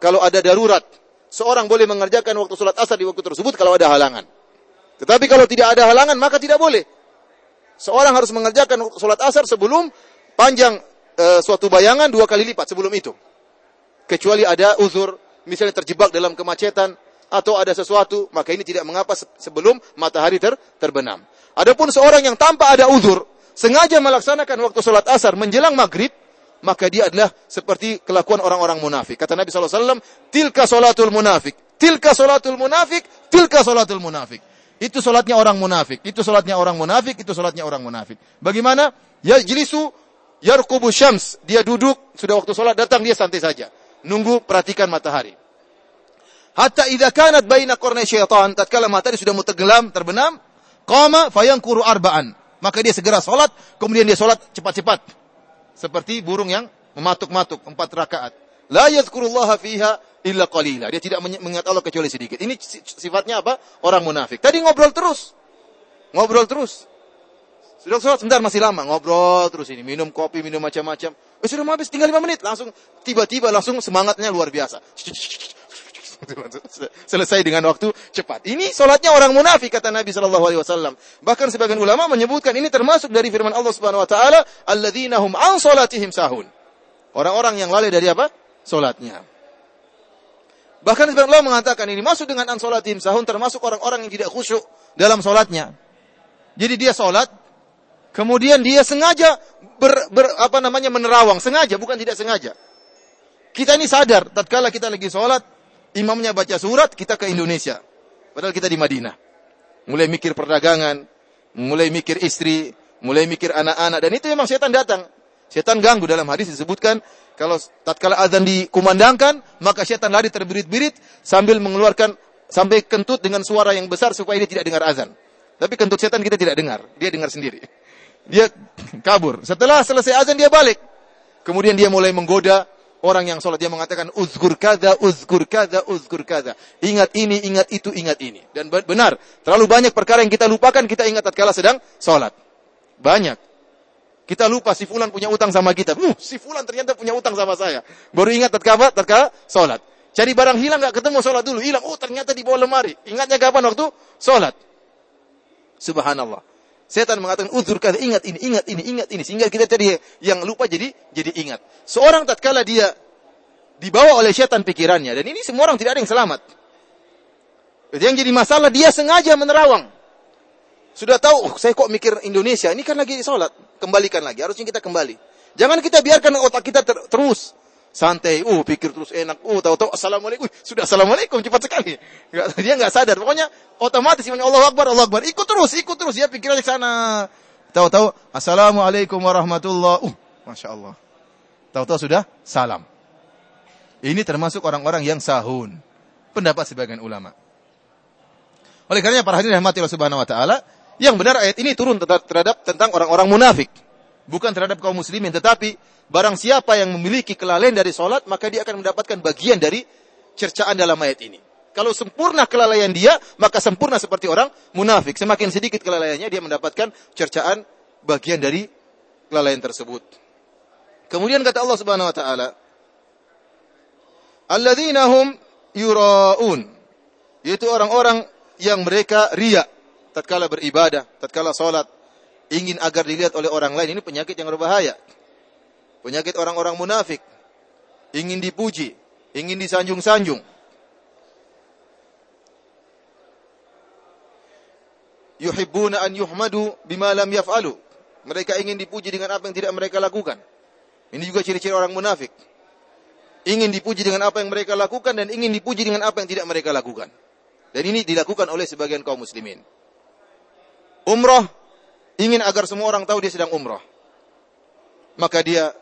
kalau ada darurat, seorang boleh mengerjakan waktu sholat asar di waktu tersebut kalau ada halangan. Tetapi kalau tidak ada halangan, maka tidak boleh. Seorang harus mengerjakan sholat asar sebelum panjang e, suatu bayangan dua kali lipat sebelum itu. Kecuali ada uzur, misalnya terjebak dalam kemacetan, atau ada sesuatu, maka ini tidak mengapa sebelum matahari ter terbenam. Adapun seorang yang tanpa ada uzur, sengaja melaksanakan waktu sholat asar menjelang maghrib, maka dia adalah seperti kelakuan orang-orang munafik. Kata Nabi SAW, tilka solatul munafik, tilka solatul munafik, tilka solatul munafik. Itu solatnya orang munafik, itu solatnya orang munafik, itu solatnya orang munafik. Bagaimana? Ya jilisu yarkubu syams. Dia duduk, sudah waktu solat datang, dia santai saja. Nunggu, perhatikan matahari. Hatta idha kanat baina kornai syaitan, tatkala matahari sudah mau tenggelam, terbenam, qama fayangkuru arba'an. Maka dia segera solat, kemudian dia solat cepat-cepat seperti burung yang mematuk-matuk empat rakaat. La yadhkurullaha fiha illa qalila. Dia tidak mengingat Allah kecuali sedikit. Ini sifatnya apa? Orang munafik. Tadi ngobrol terus. Ngobrol terus. Sudah sholat sebentar masih lama. Ngobrol terus ini. Minum kopi, minum macam-macam. Eh, sudah habis tinggal lima menit. Langsung tiba-tiba langsung semangatnya luar biasa. Selesai dengan waktu cepat. Ini solatnya orang munafik kata Nabi Shallallahu Alaihi Wasallam. Bahkan sebagian ulama menyebutkan ini termasuk dari firman Allah Subhanahu Wa Taala, alladzina hum an solatihim sahun. Orang-orang yang lalai dari apa? Solatnya. Bahkan sebagian ulama mengatakan ini masuk dengan an solatihim sahun termasuk orang-orang yang tidak khusyuk dalam solatnya. Jadi dia solat, kemudian dia sengaja ber, ber, apa namanya menerawang, sengaja bukan tidak sengaja. Kita ini sadar, tatkala kita lagi sholat, imamnya baca surat, kita ke Indonesia. Padahal kita di Madinah. Mulai mikir perdagangan, mulai mikir istri, mulai mikir anak-anak. Dan itu memang setan datang. Setan ganggu dalam hadis disebutkan, kalau tatkala azan dikumandangkan, maka setan lari terbirit-birit sambil mengeluarkan, sampai kentut dengan suara yang besar supaya dia tidak dengar azan. Tapi kentut setan kita tidak dengar, dia dengar sendiri. Dia kabur. Setelah selesai azan dia balik. Kemudian dia mulai menggoda orang yang sholat dia mengatakan uzgur kada, uzgur kada, uzgur kada. Ingat ini, ingat itu, ingat ini. Dan benar, terlalu banyak perkara yang kita lupakan kita ingat tatkala sedang sholat. Banyak. Kita lupa si fulan punya utang sama kita. Uh, si fulan ternyata punya utang sama saya. Baru ingat tatkala tatkala sholat. Cari barang hilang nggak ketemu sholat dulu. Hilang. Oh ternyata di bawah lemari. Ingatnya kapan waktu sholat. Subhanallah. Setan mengatakan uzur ingat ini, ingat ini, ingat ini sehingga kita tadi yang lupa jadi jadi ingat. Seorang tatkala dia dibawa oleh setan pikirannya dan ini semua orang tidak ada yang selamat. Yang jadi masalah dia sengaja menerawang. Sudah tahu, oh, saya kok mikir Indonesia, ini kan lagi sholat. Kembalikan lagi, harusnya kita kembali. Jangan kita biarkan otak kita ter terus santai, uh pikir terus enak, uh tahu-tahu assalamualaikum, sudah assalamualaikum cepat sekali. dia nggak sadar, pokoknya otomatis punya Allah Akbar, Allah Akbar, ikut terus, ikut terus, dia pikirannya ke sana. Tahu-tahu assalamualaikum warahmatullah, uh masya Allah. Tahu-tahu sudah salam. Ini termasuk orang-orang yang sahun. Pendapat sebagian ulama. Oleh karenanya para hadirin rahmati Allah Subhanahu wa taala, yang benar ayat ini turun terhadap tentang orang-orang munafik. Bukan terhadap kaum muslimin, tetapi Barang siapa yang memiliki kelalaian dari sholat, maka dia akan mendapatkan bagian dari cercaan dalam ayat ini. Kalau sempurna kelalaian dia, maka sempurna seperti orang munafik. Semakin sedikit kelalaiannya, dia mendapatkan cercaan bagian dari kelalaian tersebut. Kemudian kata Allah Subhanahu wa taala, "Alladzina hum yuraun." Yaitu orang-orang yang mereka riya tatkala beribadah, tatkala salat, ingin agar dilihat oleh orang lain. Ini penyakit yang berbahaya. Penyakit orang-orang munafik. Ingin dipuji, ingin disanjung-sanjung. Yuhibbuna an yuhmadu bima lam yaf'alu. Mereka ingin dipuji dengan apa yang tidak mereka lakukan. Ini juga ciri-ciri orang munafik. Ingin dipuji dengan apa yang mereka lakukan dan ingin dipuji dengan apa yang tidak mereka lakukan. Dan ini dilakukan oleh sebagian kaum muslimin. Umrah ingin agar semua orang tahu dia sedang umrah. Maka dia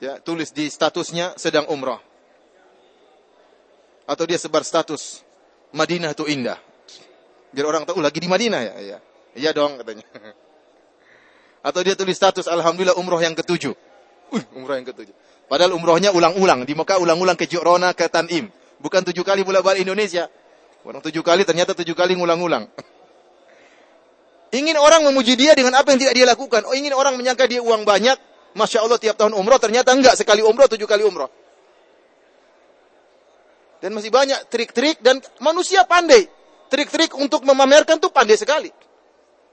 ya tulis di statusnya sedang umrah. Atau dia sebar status Madinah itu indah. Biar orang tahu lagi di Madinah ya. Iya, iya dong katanya. Atau dia tulis status Alhamdulillah umroh yang ketujuh. Uh, umroh yang ketujuh. Padahal umrohnya ulang-ulang. Di Mekah ulang-ulang ke Jorona, ke Tanim. Bukan tujuh kali bolak balik Indonesia. Orang tujuh kali ternyata tujuh kali ngulang-ulang. Ingin orang memuji dia dengan apa yang tidak dia lakukan. Oh, ingin orang menyangka dia uang banyak. Masya Allah tiap tahun umroh. Ternyata enggak. Sekali umroh, tujuh kali umroh. Dan masih banyak trik-trik. Dan manusia pandai. Trik-trik untuk memamerkan tuh pandai sekali.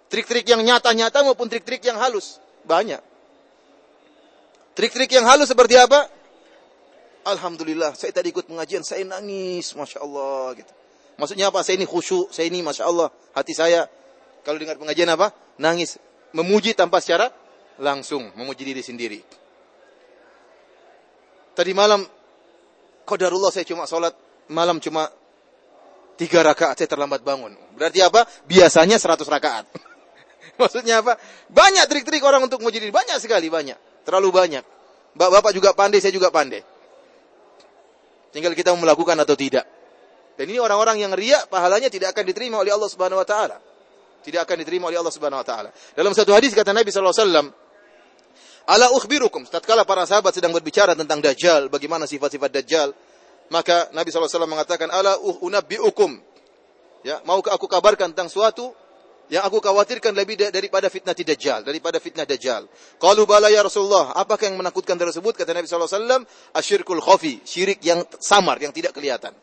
Trik-trik yang nyata-nyata maupun trik-trik yang halus. Banyak. Trik-trik yang halus seperti apa? Alhamdulillah, saya tadi ikut pengajian, saya nangis, Masya Allah. Gitu. Maksudnya apa? Saya ini khusyuk, saya ini Masya Allah. Hati saya, kalau dengar pengajian apa? Nangis. Memuji tanpa secara langsung. Memuji diri sendiri. Tadi malam, Qadarullah saya cuma sholat malam cuma tiga rakaat saya terlambat bangun. Berarti apa? Biasanya seratus rakaat. Maksudnya apa? Banyak trik-trik orang untuk memuji diri. Banyak sekali, banyak. Terlalu banyak. Bapak-bapak juga pandai, saya juga pandai. Tinggal kita melakukan atau tidak. Dan ini orang-orang yang riak, pahalanya tidak akan diterima oleh Allah Subhanahu wa taala. Tidak akan diterima oleh Allah Subhanahu wa taala. Dalam satu hadis kata Nabi sallallahu alaihi wasallam, "Ala ukhbirukum." Tatkala para sahabat sedang berbicara tentang dajjal, bagaimana sifat-sifat dajjal, maka Nabi sallallahu alaihi wasallam mengatakan, "Ala unabbiukum." Ya, maukah aku kabarkan tentang suatu yang aku khawatirkan lebih daripada fitnah dajjal, daripada fitnah dajjal. Qalu bala ya Rasulullah, apakah yang menakutkan tersebut? Kata Nabi sallallahu alaihi wasallam, asyirkul khafi, syirik yang samar, yang tidak kelihatan.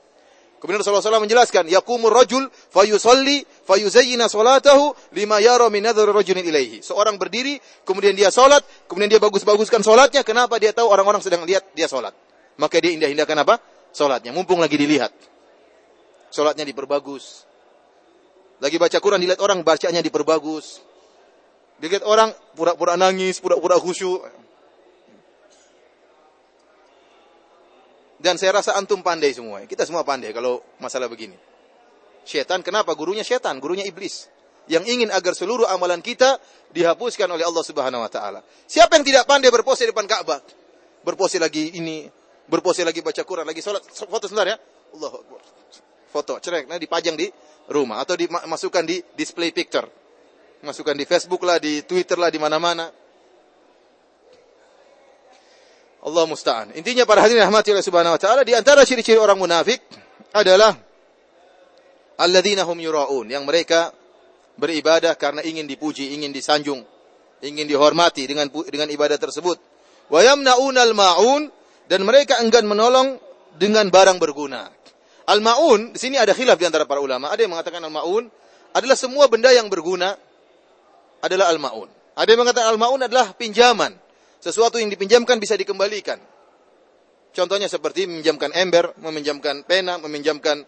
Kemudian Rasulullah SAW menjelaskan, yakumur rajul fayusalli fayuzayyina salatahu lima yara min nadhar rajulin ilaihi. Seorang berdiri, kemudian dia salat, kemudian dia bagus-baguskan salatnya, kenapa dia tahu orang-orang sedang lihat dia salat? Maka dia indah-indahkan apa? Salatnya, mumpung lagi dilihat. Salatnya diperbagus, lagi baca Quran dilihat orang bacanya diperbagus. Dilihat orang pura-pura nangis, pura-pura khusyuk. Dan saya rasa antum pandai semua. Kita semua pandai kalau masalah begini. Syaitan kenapa? Gurunya syaitan, gurunya iblis. Yang ingin agar seluruh amalan kita dihapuskan oleh Allah Subhanahu wa taala. Siapa yang tidak pandai berpose depan Ka'bah? Berpose lagi ini, berpose lagi baca Quran, lagi sholat. Foto sebentar ya. Allah Foto, cerek, nah dipajang di rumah atau dimasukkan di display picture. Masukkan di Facebook lah, di Twitter lah, di mana-mana. Allah musta'an. Intinya para hadirin rahmati Allah Subhanahu wa taala di antara ciri-ciri orang munafik adalah alladzina hum yuraun, yang mereka beribadah karena ingin dipuji, ingin disanjung, ingin dihormati dengan dengan ibadah tersebut. Wa yamnaunal maun dan mereka enggan menolong dengan barang berguna. Al-ma'un, di sini ada khilaf di antara para ulama. Ada yang mengatakan al-ma'un adalah semua benda yang berguna adalah al-ma'un. Ada yang mengatakan al-ma'un adalah pinjaman. Sesuatu yang dipinjamkan bisa dikembalikan. Contohnya seperti meminjamkan ember, meminjamkan pena, meminjamkan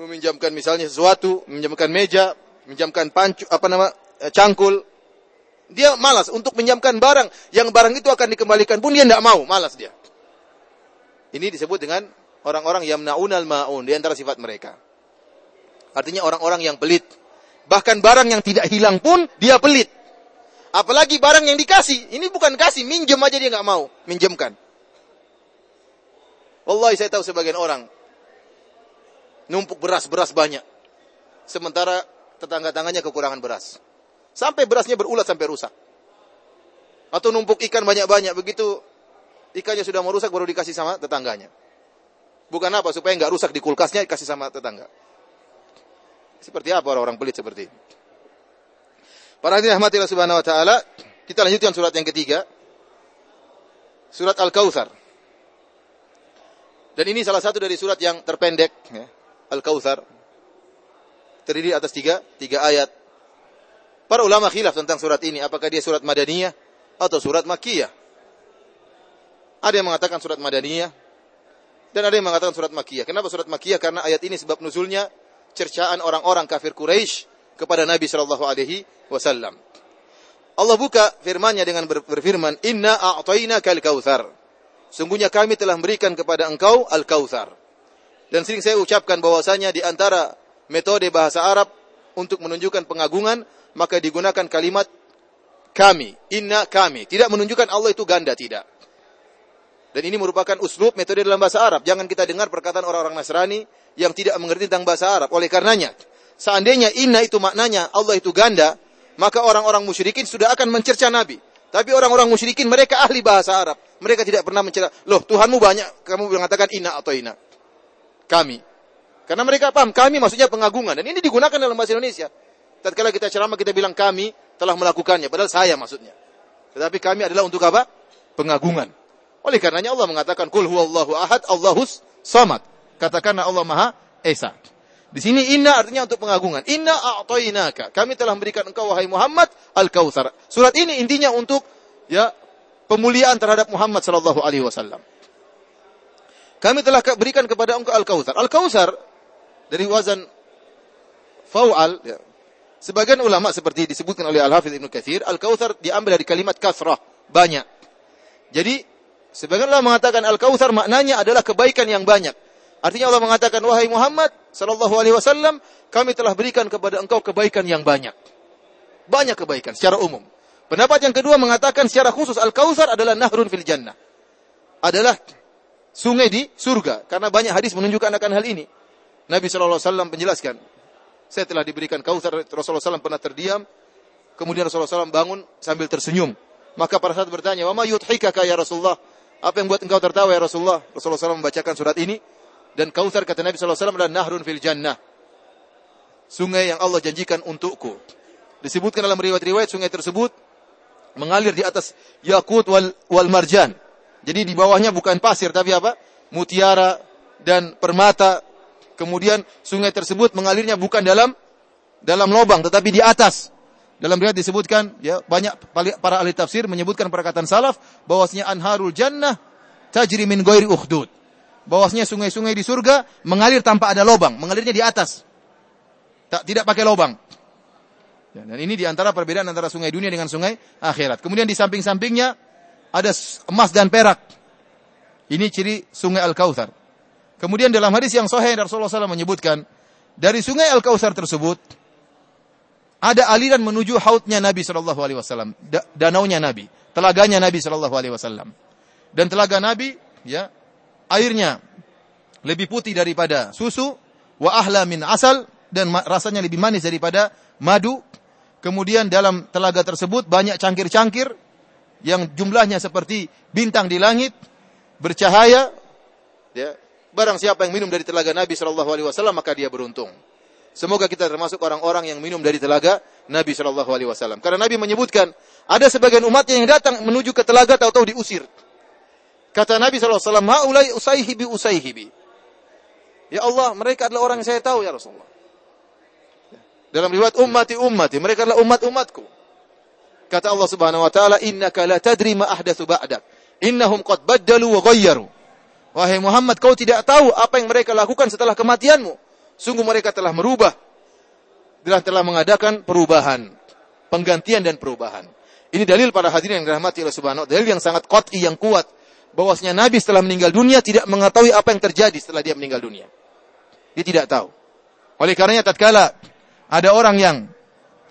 meminjamkan misalnya sesuatu, meminjamkan meja, meminjamkan pancu apa nama eh, cangkul. Dia malas untuk meminjamkan barang yang barang itu akan dikembalikan pun dia tidak mau, malas dia. Ini disebut dengan orang-orang yang naunal maun di antara sifat mereka. Artinya orang-orang yang pelit. Bahkan barang yang tidak hilang pun dia pelit. Apalagi barang yang dikasih. Ini bukan kasih, minjem aja dia nggak mau. Minjemkan. Wallahi saya tahu sebagian orang. Numpuk beras-beras banyak. Sementara tetangga-tangganya kekurangan beras. Sampai berasnya berulat sampai rusak. Atau numpuk ikan banyak-banyak. Begitu ikannya sudah merusak baru dikasih sama tetangganya. Bukan apa? Supaya nggak rusak di kulkasnya kasih sama tetangga. Seperti apa orang-orang pelit seperti ini? Para hadirin rahmatillah subhanahu wa taala, kita lanjutkan surat yang ketiga. Surat Al-Kautsar. Dan ini salah satu dari surat yang terpendek, ya. Al-Kautsar. Terdiri atas tiga, tiga ayat. Para ulama khilaf tentang surat ini, apakah dia surat Madaniyah atau surat Makkiyah. Ada yang mengatakan surat Madaniyah, dan ada yang mengatakan surat Makkiyah. Kenapa surat Makkiyah? Karena ayat ini sebab nuzulnya cercaan orang-orang kafir Quraisy kepada Nabi Shallallahu Alaihi Wasallam. Allah buka firman-Nya dengan berfirman, Inna a'tayna kal kautsar. Sungguhnya kami telah memberikan kepada engkau al kautsar. Dan sering saya ucapkan bahwasanya di antara metode bahasa Arab untuk menunjukkan pengagungan maka digunakan kalimat kami, inna kami. Tidak menunjukkan Allah itu ganda, tidak. Dan ini merupakan uslub metode dalam bahasa Arab. Jangan kita dengar perkataan orang-orang Nasrani yang tidak mengerti tentang bahasa Arab. Oleh karenanya, seandainya inna itu maknanya Allah itu ganda, maka orang-orang musyrikin sudah akan mencerca Nabi. Tapi orang-orang musyrikin mereka ahli bahasa Arab. Mereka tidak pernah mencerca. Loh, Tuhanmu banyak, kamu mengatakan inna atau inna. Kami. Karena mereka paham, kami maksudnya pengagungan. Dan ini digunakan dalam bahasa Indonesia. Tatkala kita ceramah kita bilang kami telah melakukannya, padahal saya maksudnya. Tetapi kami adalah untuk apa? Pengagungan. Oleh karenanya Allah mengatakan kul huwallahu ahad, Allahus samad. Katakanlah Allah Maha Esa. Di sini inna artinya untuk pengagungan. Inna a'tainaka. Kami telah memberikan engkau wahai Muhammad al-Kautsar. Surat ini intinya untuk ya pemuliaan terhadap Muhammad sallallahu alaihi wasallam. Kami telah berikan kepada engkau al-Kautsar. Al-Kautsar dari wazan fau'al ya, Sebagian ulama seperti disebutkan oleh Al-Hafidh Ibnu Katsir, Al-Kautsar diambil dari kalimat kasrah, banyak. Jadi, sebagian ulama mengatakan Al-Kautsar maknanya adalah kebaikan yang banyak. Artinya Allah mengatakan, "Wahai Muhammad sallallahu alaihi wasallam, kami telah berikan kepada engkau kebaikan yang banyak." Banyak kebaikan secara umum. Pendapat yang kedua mengatakan secara khusus Al-Kautsar adalah nahrun fil jannah. Adalah sungai di surga karena banyak hadis menunjukkan akan hal ini. Nabi wasallam menjelaskan, saya telah diberikan kautsar. Rasulullah SAW pernah terdiam. Kemudian Rasulullah SAW bangun sambil tersenyum. Maka para sahabat bertanya, "Wa ma yudhikaka ya Rasulullah?" Apa yang buat engkau tertawa ya Rasulullah? Rasulullah SAW membacakan surat ini dan kautsar kata Nabi SAW adalah nahrun fil jannah. Sungai yang Allah janjikan untukku. Disebutkan dalam riwayat-riwayat sungai tersebut mengalir di atas yakut wal, wal marjan. Jadi di bawahnya bukan pasir tapi apa? Mutiara dan permata Kemudian sungai tersebut mengalirnya bukan dalam dalam lubang tetapi di atas. Dalam riwayat disebutkan ya banyak para ahli tafsir menyebutkan perkataan salaf bahwasanya anharul jannah tajri min ghairi ukhdud. Bahwasanya sungai-sungai di surga mengalir tanpa ada lubang, mengalirnya di atas. Tak tidak pakai lubang. Ya, dan ini di antara perbedaan antara sungai dunia dengan sungai akhirat. Kemudian di samping-sampingnya ada emas dan perak. Ini ciri sungai Al-Kautsar. Kemudian dalam hadis yang sahih Rasulullah SAW menyebutkan dari sungai Al Kausar tersebut ada aliran menuju hautnya Nabi Shallallahu Alaihi Wasallam, danaunya Nabi, telaganya Nabi Shallallahu Alaihi Wasallam. Dan telaga Nabi, ya, airnya lebih putih daripada susu, wa ahla min asal dan rasanya lebih manis daripada madu. Kemudian dalam telaga tersebut banyak cangkir-cangkir yang jumlahnya seperti bintang di langit, bercahaya, ya, Barang siapa yang minum dari telaga Nabi Shallallahu Alaihi Wasallam maka dia beruntung. Semoga kita termasuk orang-orang yang minum dari telaga Nabi Shallallahu Alaihi Wasallam. Karena Nabi menyebutkan ada sebagian umat yang datang menuju ke telaga tahu-tahu diusir. Kata Nabi Shallallahu Alaihi Wasallam, "Haulai usaihibi usaihibi." Ya Allah, mereka adalah orang yang saya tahu ya Rasulullah. Dalam riwayat ummati ummati, mereka adalah umat-umatku. Kata Allah Subhanahu wa taala, "Innaka la tadri ma ahdatsu ba'dak. Innahum qad baddalu wa ghayyaru." Wahai Muhammad, kau tidak tahu apa yang mereka lakukan setelah kematianmu. Sungguh mereka telah merubah. Telah telah mengadakan perubahan. Penggantian dan perubahan. Ini dalil para hadirin yang dirahmati Allah Subhanahu Dalil yang sangat qat'i yang kuat bahwasanya Nabi setelah meninggal dunia tidak mengetahui apa yang terjadi setelah dia meninggal dunia. Dia tidak tahu. Oleh karenanya tatkala ada orang yang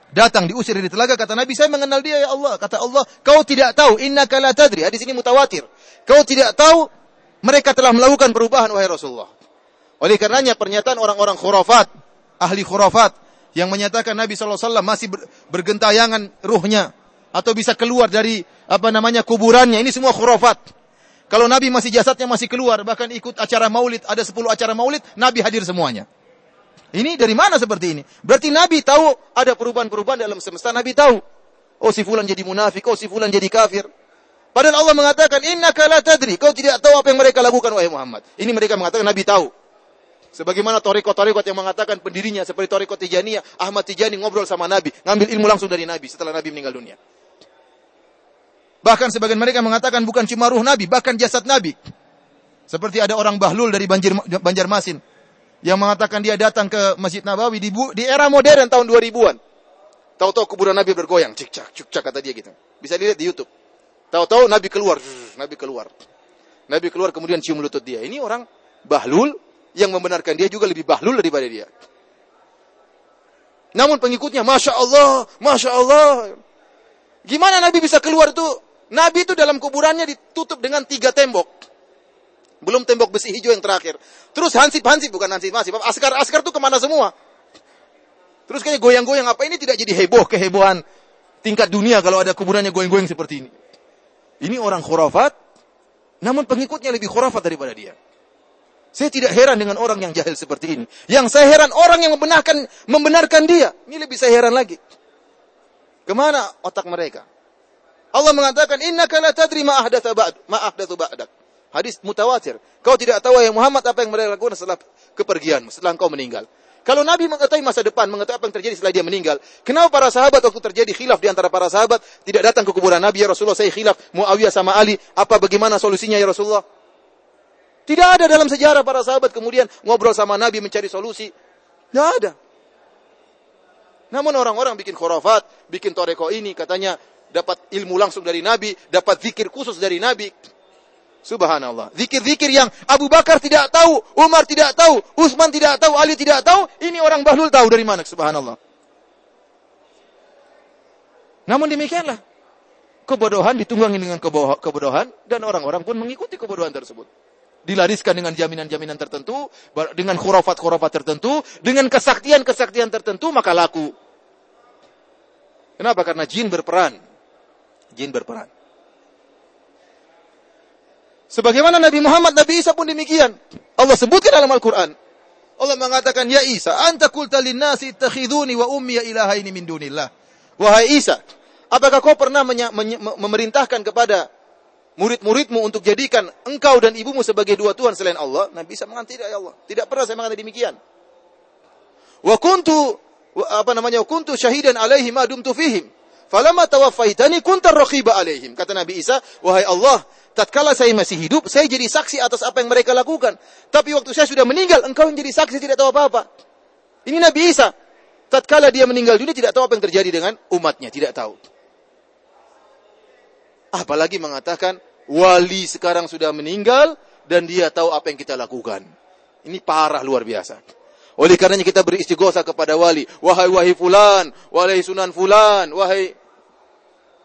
datang diusir dari telaga kata Nabi saya mengenal dia ya Allah kata Allah kau tidak tahu innaka la tadri hadis ini mutawatir kau tidak tahu mereka telah melakukan perubahan wahai Rasulullah. Oleh karenanya pernyataan orang-orang khurafat, ahli khurafat yang menyatakan Nabi SAW masih bergentayangan ruhnya atau bisa keluar dari apa namanya kuburannya. Ini semua khurafat. Kalau Nabi masih jasadnya masih keluar, bahkan ikut acara maulid, ada 10 acara maulid, Nabi hadir semuanya. Ini dari mana seperti ini? Berarti Nabi tahu ada perubahan-perubahan dalam semesta. Nabi tahu. Oh si fulan jadi munafik, oh si fulan jadi kafir. Padahal Allah mengatakan, Inna la tadri. Kau tidak tahu apa yang mereka lakukan, wahai Muhammad. Ini mereka mengatakan Nabi tahu. Sebagaimana torikot-torikot yang mengatakan pendirinya seperti torikot Tijaniyah, Ahmad Tijani ngobrol sama Nabi, ngambil ilmu langsung dari Nabi setelah Nabi meninggal dunia. Bahkan sebagian mereka mengatakan bukan cuma ruh Nabi, bahkan jasad Nabi. Seperti ada orang Bahlul dari Banjir, Banjarmasin yang mengatakan dia datang ke Masjid Nabawi di, di era modern tahun 2000-an. Tahu-tahu kuburan Nabi bergoyang, cik cak cik cak kata dia gitu. Bisa dilihat di YouTube. Tahu-tahu Nabi keluar, Nabi keluar. Nabi keluar kemudian cium lutut dia. Ini orang Bahlul yang membenarkan dia juga lebih bahlul daripada dia. Namun pengikutnya, Masya Allah, Masya Allah. Gimana Nabi bisa keluar itu? Nabi itu dalam kuburannya ditutup dengan tiga tembok. Belum tembok besi hijau yang terakhir. Terus hansip-hansip, bukan hansip-hansip. Askar-askar itu ke mana semua? Terus kayaknya goyang-goyang apa ini tidak jadi heboh, kehebohan tingkat dunia kalau ada kuburannya goyang-goyang seperti ini. Ini orang khurafat, namun pengikutnya lebih khurafat daripada dia. Saya tidak heran dengan orang yang jahil seperti ini. Yang saya heran orang yang membenarkan membenarkan dia. Ini lebih saya heran lagi. Ke mana otak mereka? Allah mengatakan, Inna la tadri ma ba'dak. Hadis mutawatir. Kau tidak tahu yang Muhammad apa yang mereka lakukan setelah kepergianmu, setelah engkau meninggal. Kalau Nabi mengetahui masa depan, mengetahui apa yang terjadi setelah dia meninggal, kenapa para sahabat waktu terjadi khilaf di antara para sahabat tidak datang ke kuburan Nabi ya Rasulullah, saya khilaf Muawiyah sama Ali, apa bagaimana solusinya ya Rasulullah? Tidak ada dalam sejarah para sahabat kemudian ngobrol sama Nabi mencari solusi. Tidak ada. Namun orang-orang bikin khurafat, bikin toreko ini katanya dapat ilmu langsung dari Nabi, dapat zikir khusus dari Nabi. Subhanallah. Zikir-zikir yang Abu Bakar tidak tahu, Umar tidak tahu, Utsman tidak tahu, Ali tidak tahu, ini orang Bahlul tahu dari mana? Subhanallah. Namun demikianlah. Kebodohan ditunggangi dengan kebodohan dan orang-orang pun mengikuti kebodohan tersebut dilariskan dengan jaminan-jaminan tertentu, dengan khurafat-khurafat tertentu, dengan kesaktian-kesaktian tertentu, maka laku. Kenapa? Karena jin berperan. Jin berperan. Sebagaimana Nabi Muhammad, Nabi Isa pun demikian. Allah sebutkan dalam Al-Quran. Allah mengatakan, Ya Isa, anta kulta linnasi ittakhiduni wa ummiya ilahaini min dunillah. Wahai Isa, apakah kau pernah memerintahkan kepada murid-muridmu untuk jadikan engkau dan ibumu sebagai dua Tuhan selain Allah, Nabi bisa mengatakan tidak ya Allah. Tidak pernah saya mengatakan demikian. Wa kuntu apa namanya? kuntu syahidan alaihim ma dumtu fihim. Falamma tawaffaitani kunta raqiba alaihim. Kata Nabi Isa, wahai Allah, tatkala saya masih hidup, saya jadi saksi atas apa yang mereka lakukan. Tapi waktu saya sudah meninggal, engkau yang jadi saksi tidak tahu apa-apa. Ini Nabi Isa. Tatkala dia meninggal dunia tidak tahu apa yang terjadi dengan umatnya, tidak tahu. Apalagi mengatakan wali sekarang sudah meninggal dan dia tahu apa yang kita lakukan. Ini parah luar biasa. Oleh karenanya kita beristighosa kepada wali. Wahai wahai fulan, wahai sunan fulan, wahai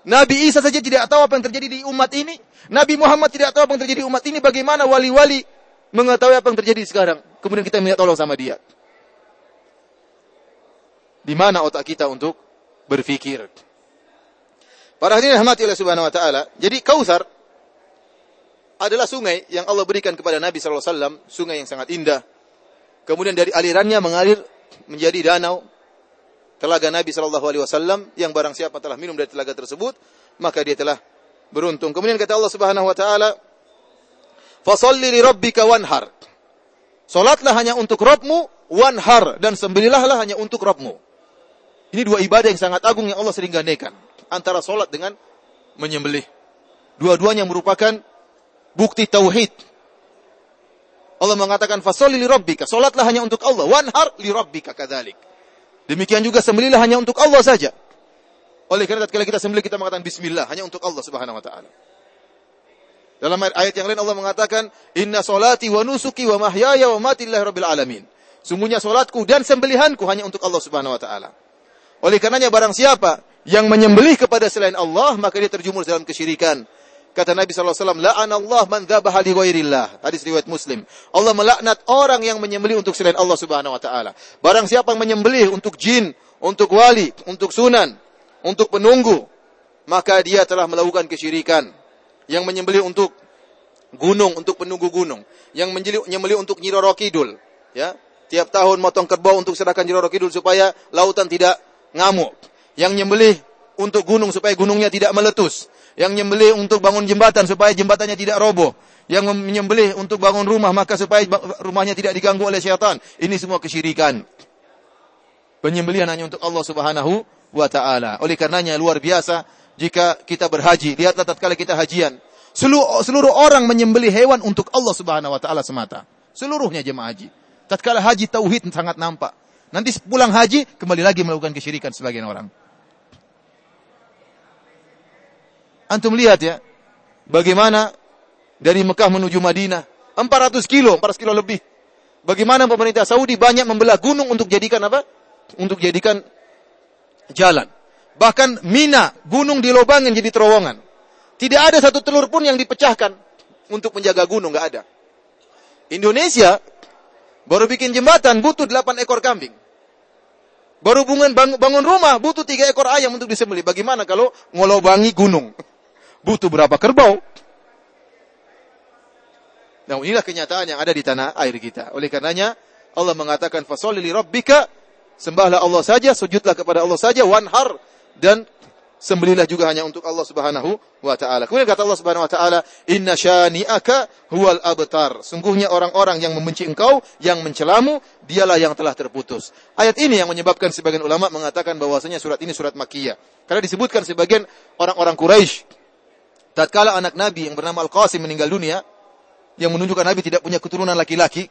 Nabi Isa saja tidak tahu apa yang terjadi di umat ini. Nabi Muhammad tidak tahu apa yang terjadi di umat ini. Bagaimana wali-wali mengetahui apa yang terjadi sekarang. Kemudian kita minta tolong sama dia. Di mana otak kita untuk berfikir. Para hadirin rahmati oleh subhanahu wa ta'ala. Jadi Kautsar adalah sungai yang Allah berikan kepada Nabi SAW, sungai yang sangat indah. Kemudian dari alirannya mengalir menjadi danau telaga Nabi SAW yang barang siapa telah minum dari telaga tersebut, maka dia telah beruntung. Kemudian kata Allah Subhanahu wa taala, "Fasalli li rabbika wanhar." Salatlah hanya untuk Rabbmu, wanhar dan sembelihlah hanya untuk Rabbmu. Ini dua ibadah yang sangat agung yang Allah sering gandakan antara salat dengan menyembelih. Dua-duanya merupakan bukti tauhid. Allah mengatakan fasolli li rabbika, salatlah hanya untuk Allah, wanhar li rabbika kadzalik. Demikian juga sembelihlah hanya untuk Allah saja. Oleh karena tatkala kita sembelih kita mengatakan bismillah hanya untuk Allah Subhanahu wa taala. Dalam ayat yang lain Allah mengatakan, "Inna solati wa nusuki wa mahyaya wa mati lillahi rabbil alamin." Sungguhnya solatku dan sembelihanku hanya untuk Allah Subhanahu wa taala. Oleh karenanya barang siapa yang menyembelih kepada selain Allah, maka dia terjumus dalam kesyirikan. Kata Nabi SAW, La'anallah man dhabaha li ghairillah. Hadis riwayat Muslim. Allah melaknat orang yang menyembelih untuk selain Allah Subhanahu wa taala. Barang siapa yang menyembelih untuk jin, untuk wali, untuk sunan, untuk penunggu, maka dia telah melakukan kesyirikan. Yang menyembelih untuk gunung, untuk penunggu gunung, yang menyembelih untuk Nyi Roro Kidul, ya. Tiap tahun motong kerbau untuk serahkan Roro Kidul supaya lautan tidak ngamuk. Yang nyembelih untuk gunung supaya gunungnya tidak meletus. Yang nyembelih untuk bangun jembatan supaya jembatannya tidak roboh. Yang menyembelih untuk bangun rumah maka supaya rumahnya tidak diganggu oleh syaitan. Ini semua kesyirikan. Penyembelihan hanya untuk Allah Subhanahu wa taala. Oleh karenanya luar biasa jika kita berhaji. Lihatlah tatkala kita hajian. Seluruh, seluruh orang menyembelih hewan untuk Allah Subhanahu wa taala semata. Seluruhnya jemaah haji. Tatkala haji tauhid sangat nampak. Nanti pulang haji kembali lagi melakukan kesyirikan sebagian orang. Antum lihat ya, bagaimana dari Mekah menuju Madinah. 400 kilo, 400 kilo lebih. Bagaimana pemerintah Saudi banyak membelah gunung untuk jadikan apa? Untuk jadikan jalan. Bahkan Mina, gunung dilobangin jadi terowongan. Tidak ada satu telur pun yang dipecahkan untuk menjaga gunung, nggak ada. Indonesia baru bikin jembatan butuh 8 ekor kambing. Baru bangun, bangun rumah butuh 3 ekor ayam untuk disembelih. Bagaimana kalau ngolobangi gunung? Butuh berapa kerbau? Nah, inilah kenyataan yang ada di tanah air kita. Oleh karenanya Allah mengatakan fasholli li rabbika sembahlah Allah saja, sujudlah kepada Allah saja, wanhar dan sembelihlah juga hanya untuk Allah Subhanahu wa taala. Kemudian kata Allah Subhanahu wa taala, "Inna syani'aka huwal abtar." Sungguhnya orang-orang yang membenci engkau, yang mencelamu, dialah yang telah terputus. Ayat ini yang menyebabkan sebagian ulama mengatakan bahwasanya surat ini surat Makkiyah. Karena disebutkan sebagian orang-orang Quraisy tatkala anak Nabi yang bernama Al-Qasim meninggal dunia, yang menunjukkan Nabi tidak punya keturunan laki-laki,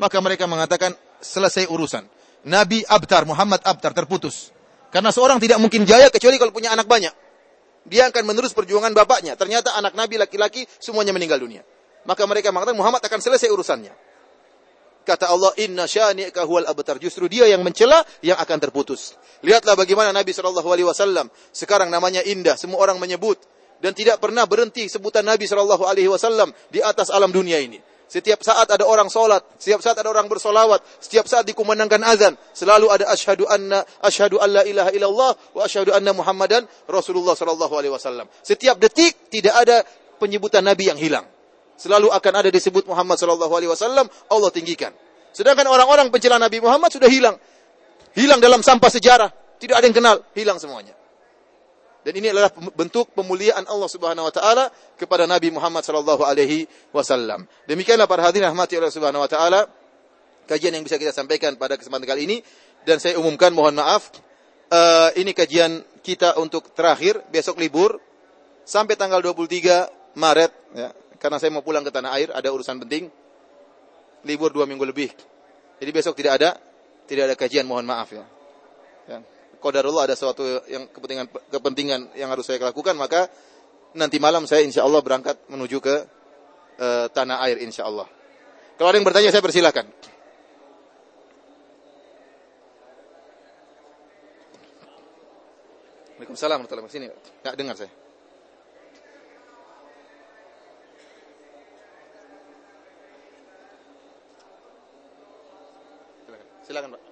maka mereka mengatakan selesai urusan. Nabi Abtar, Muhammad Abtar terputus. Karena seorang tidak mungkin jaya kecuali kalau punya anak banyak. Dia akan menerus perjuangan bapaknya. Ternyata anak Nabi laki-laki semuanya meninggal dunia. Maka mereka mengatakan Muhammad akan selesai urusannya. Kata Allah, Inna syani'ka huwal abtar. Justru dia yang mencela, yang akan terputus. Lihatlah bagaimana Nabi SAW sekarang namanya indah. Semua orang menyebut dan tidak pernah berhenti sebutan Nabi Shallallahu Alaihi Wasallam di atas alam dunia ini. Setiap saat ada orang solat, setiap saat ada orang bersolawat, setiap saat dikumandangkan azan, selalu ada asyhadu anna asyhadu alla ilaha illallah wa asyhadu anna Muhammadan Rasulullah sallallahu alaihi wasallam. Setiap detik tidak ada penyebutan nabi yang hilang. Selalu akan ada disebut Muhammad sallallahu alaihi wasallam, Allah tinggikan. Sedangkan orang-orang pencela Nabi Muhammad sudah hilang. Hilang dalam sampah sejarah, tidak ada yang kenal, hilang semuanya. Dan ini adalah bentuk pemuliaan Allah Subhanahu wa taala kepada Nabi Muhammad sallallahu alaihi wasallam. Demikianlah para hadirin rahmati Allah Subhanahu wa taala kajian yang bisa kita sampaikan pada kesempatan kali ini. Dan saya umumkan mohon maaf uh, ini kajian kita untuk terakhir besok libur sampai tanggal 23 Maret ya. Karena saya mau pulang ke tanah air ada urusan penting. Libur dua minggu lebih. Jadi besok tidak ada tidak ada kajian mohon maaf ya, ya qadarullah ada suatu yang kepentingan kepentingan yang harus saya lakukan maka nanti malam saya insya Allah berangkat menuju ke uh, tanah air insya Allah. Kalau ada yang bertanya saya persilakan. Waalaikumsalam warahmatullahi wabarakatuh. Sini, enggak dengar saya. Silakan, silakan Pak.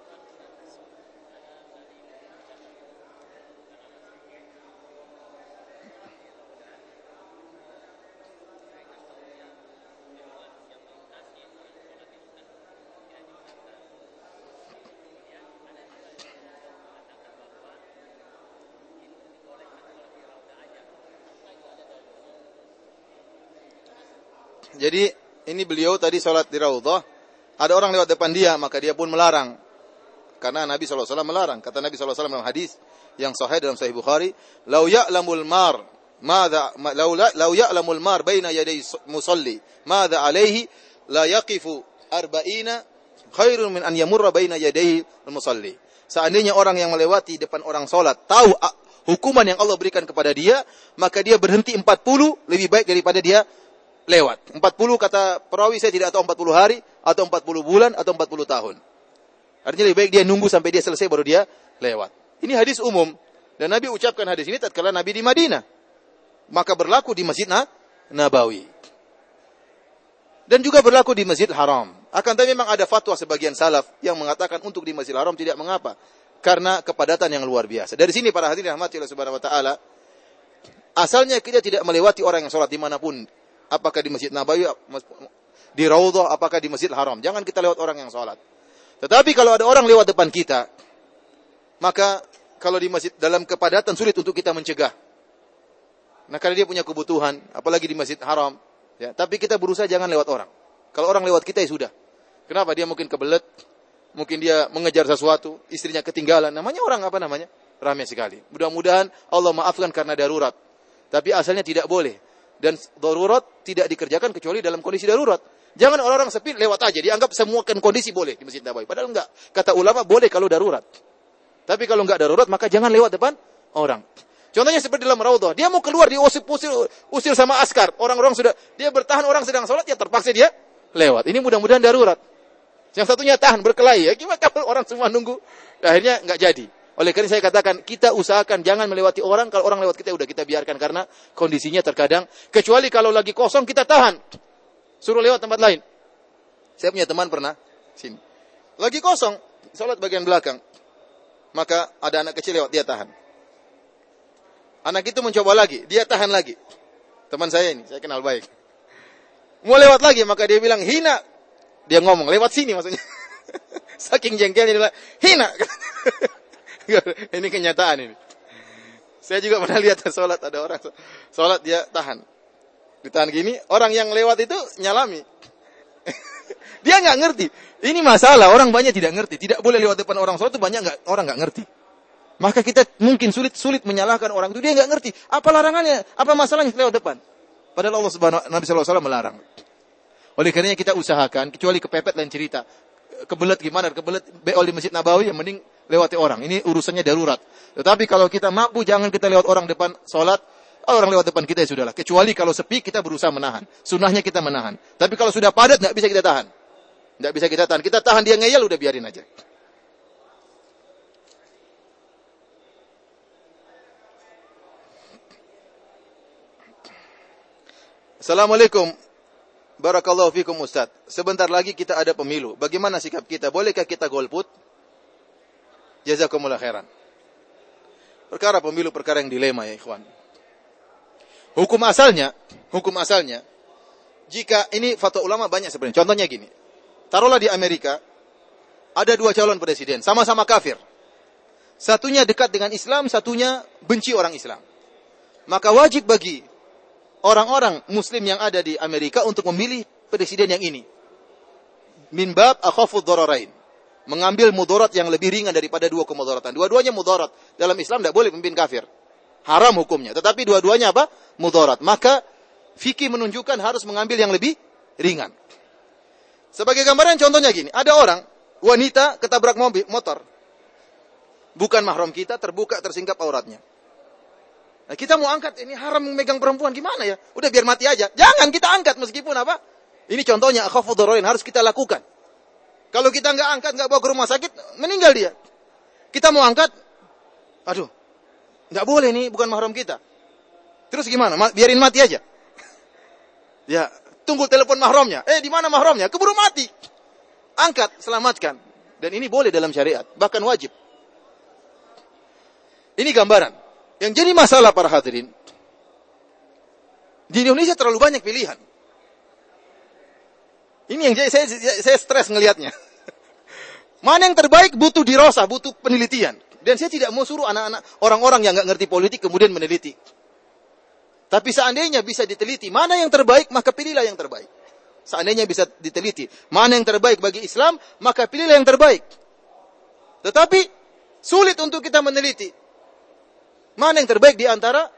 Jadi ini beliau tadi sholat di Raudhah, ada orang lewat depan dia, maka dia pun melarang. Karena Nabi SAW melarang. Kata Nabi SAW dalam hadis yang sahih dalam Sahih Bukhari, "Lau ya'lamul mar, madza lau lau ya'lamul mar baina yaday musalli, madza alaihi la yaqifu arba'ina khairun min an yamurra baina yadayhi musalli." Seandainya orang yang melewati depan orang salat tahu hukuman yang Allah berikan kepada dia, maka dia berhenti 40 lebih baik daripada dia lewat. 40 kata perawi saya tidak tahu 40 hari atau 40 bulan atau 40 tahun. Artinya lebih baik dia nunggu sampai dia selesai baru dia lewat. Ini hadis umum dan Nabi ucapkan hadis ini tatkala Nabi di Madinah. Maka berlaku di Masjid Nabawi. Dan juga berlaku di Masjid Haram. Akan tetapi memang ada fatwa sebagian salaf yang mengatakan untuk di Masjid Haram tidak mengapa karena kepadatan yang luar biasa. Dari sini para hadirin rahmati Allah Subhanahu wa taala asalnya kita tidak melewati orang yang sholat di mana pun apakah di Masjid Nabawi, di Raudhah, apakah di Masjid Haram. Jangan kita lewat orang yang sholat. Tetapi kalau ada orang lewat depan kita, maka kalau di masjid dalam kepadatan sulit untuk kita mencegah. Nah, karena dia punya kebutuhan, apalagi di masjid haram, ya. Tapi kita berusaha jangan lewat orang. Kalau orang lewat kita ya sudah. Kenapa? Dia mungkin kebelet, mungkin dia mengejar sesuatu, istrinya ketinggalan. Namanya orang apa namanya? Ramai sekali. Mudah-mudahan Allah maafkan karena darurat. Tapi asalnya tidak boleh. Dan darurat tidak dikerjakan kecuali dalam kondisi darurat. Jangan orang-orang sepi lewat aja. Dianggap semua kondisi boleh di Masjid Nabawi. Padahal enggak. Kata ulama boleh kalau darurat. Tapi kalau enggak darurat maka jangan lewat depan orang. Contohnya seperti dalam raudhah, dia mau keluar diusir usir, usir sama askar. Orang-orang sudah dia bertahan orang sedang sholat ya terpaksa dia lewat. Ini mudah-mudahan darurat. Yang satunya tahan berkelahi ya. Gimana kalau orang semua nunggu? Akhirnya enggak jadi. Oleh karena saya katakan kita usahakan jangan melewati orang kalau orang lewat kita udah kita biarkan karena kondisinya terkadang kecuali kalau lagi kosong kita tahan. Suruh lewat tempat lain. Saya punya teman pernah sini. Lagi kosong, sholat bagian belakang. Maka ada anak kecil lewat, dia tahan. Anak itu mencoba lagi, dia tahan lagi. Teman saya ini, saya kenal baik. Mau lewat lagi, maka dia bilang, hina. Dia ngomong, lewat sini maksudnya. Saking jengkelnya, dia bilang, hina. ini kenyataan ini. Saya juga pernah lihat sholat, ada orang sholat, dia tahan. Ditahan gini, orang yang lewat itu nyalami. dia nggak ngerti. Ini masalah, orang banyak tidak ngerti. Tidak boleh lewat depan orang sholat itu banyak nggak orang nggak ngerti. Maka kita mungkin sulit sulit menyalahkan orang itu dia nggak ngerti. Apa larangannya? Apa masalahnya lewat depan? Padahal Allah Subhanahu Nabi SAW melarang. Oleh karenanya kita usahakan, kecuali kepepet lain cerita. Kebelet gimana? Kebelet beol di Masjid Nabawi, yang mending lewati orang. Ini urusannya darurat. Tetapi kalau kita mampu, jangan kita lewat orang depan sholat. Orang lewat depan kita ya sudahlah. Kecuali kalau sepi, kita berusaha menahan. Sunnahnya kita menahan. Tapi kalau sudah padat, nggak bisa kita tahan. Nggak bisa kita tahan. Kita tahan dia ngeyel, udah biarin aja. Assalamualaikum. Barakallahu fikum Ustaz. Sebentar lagi kita ada pemilu. Bagaimana sikap kita? Bolehkah kita golput? Jazakumullah khairan. Perkara pemilu perkara yang dilema ya ikhwan. Hukum asalnya, hukum asalnya, jika ini fatwa ulama banyak sebenarnya. Contohnya gini. Taruhlah di Amerika, ada dua calon presiden, sama-sama kafir. Satunya dekat dengan Islam, satunya benci orang Islam. Maka wajib bagi orang-orang muslim yang ada di Amerika untuk memilih presiden yang ini. Min bab akhafud dararain. Mengambil mudarat yang lebih ringan daripada dua kemudaratan. Dua-duanya mudarat. Dalam Islam tidak boleh memimpin kafir. Haram hukumnya. Tetapi dua-duanya apa? Mudarat. Maka fikih menunjukkan harus mengambil yang lebih ringan. Sebagai gambaran contohnya gini. Ada orang, wanita ketabrak mobil, motor. Bukan mahram kita, terbuka, tersingkap auratnya. Nah, kita mau angkat ini haram memegang perempuan gimana ya? Udah biar mati aja. Jangan kita angkat meskipun apa? Ini contohnya akhafudoroin harus kita lakukan. Kalau kita nggak angkat, nggak bawa ke rumah sakit, meninggal dia. Kita mau angkat, aduh, nggak boleh nih, bukan mahram kita. Terus gimana? Biarin mati aja. ya, tunggu telepon mahramnya. Eh, di mana mahramnya? Keburu mati. Angkat, selamatkan. Dan ini boleh dalam syariat, bahkan wajib. Ini gambaran. Yang jadi masalah para hadirin, di Indonesia terlalu banyak pilihan. Ini yang saya, saya, saya stres ngelihatnya. Mana yang terbaik butuh dirosah, butuh penelitian. Dan saya tidak mau suruh anak-anak orang-orang yang nggak ngerti politik kemudian meneliti. Tapi seandainya bisa diteliti, mana yang terbaik, maka pilihlah yang terbaik. Seandainya bisa diteliti, mana yang terbaik bagi Islam, maka pilihlah yang terbaik. Tetapi sulit untuk kita meneliti. Mana yang terbaik di antara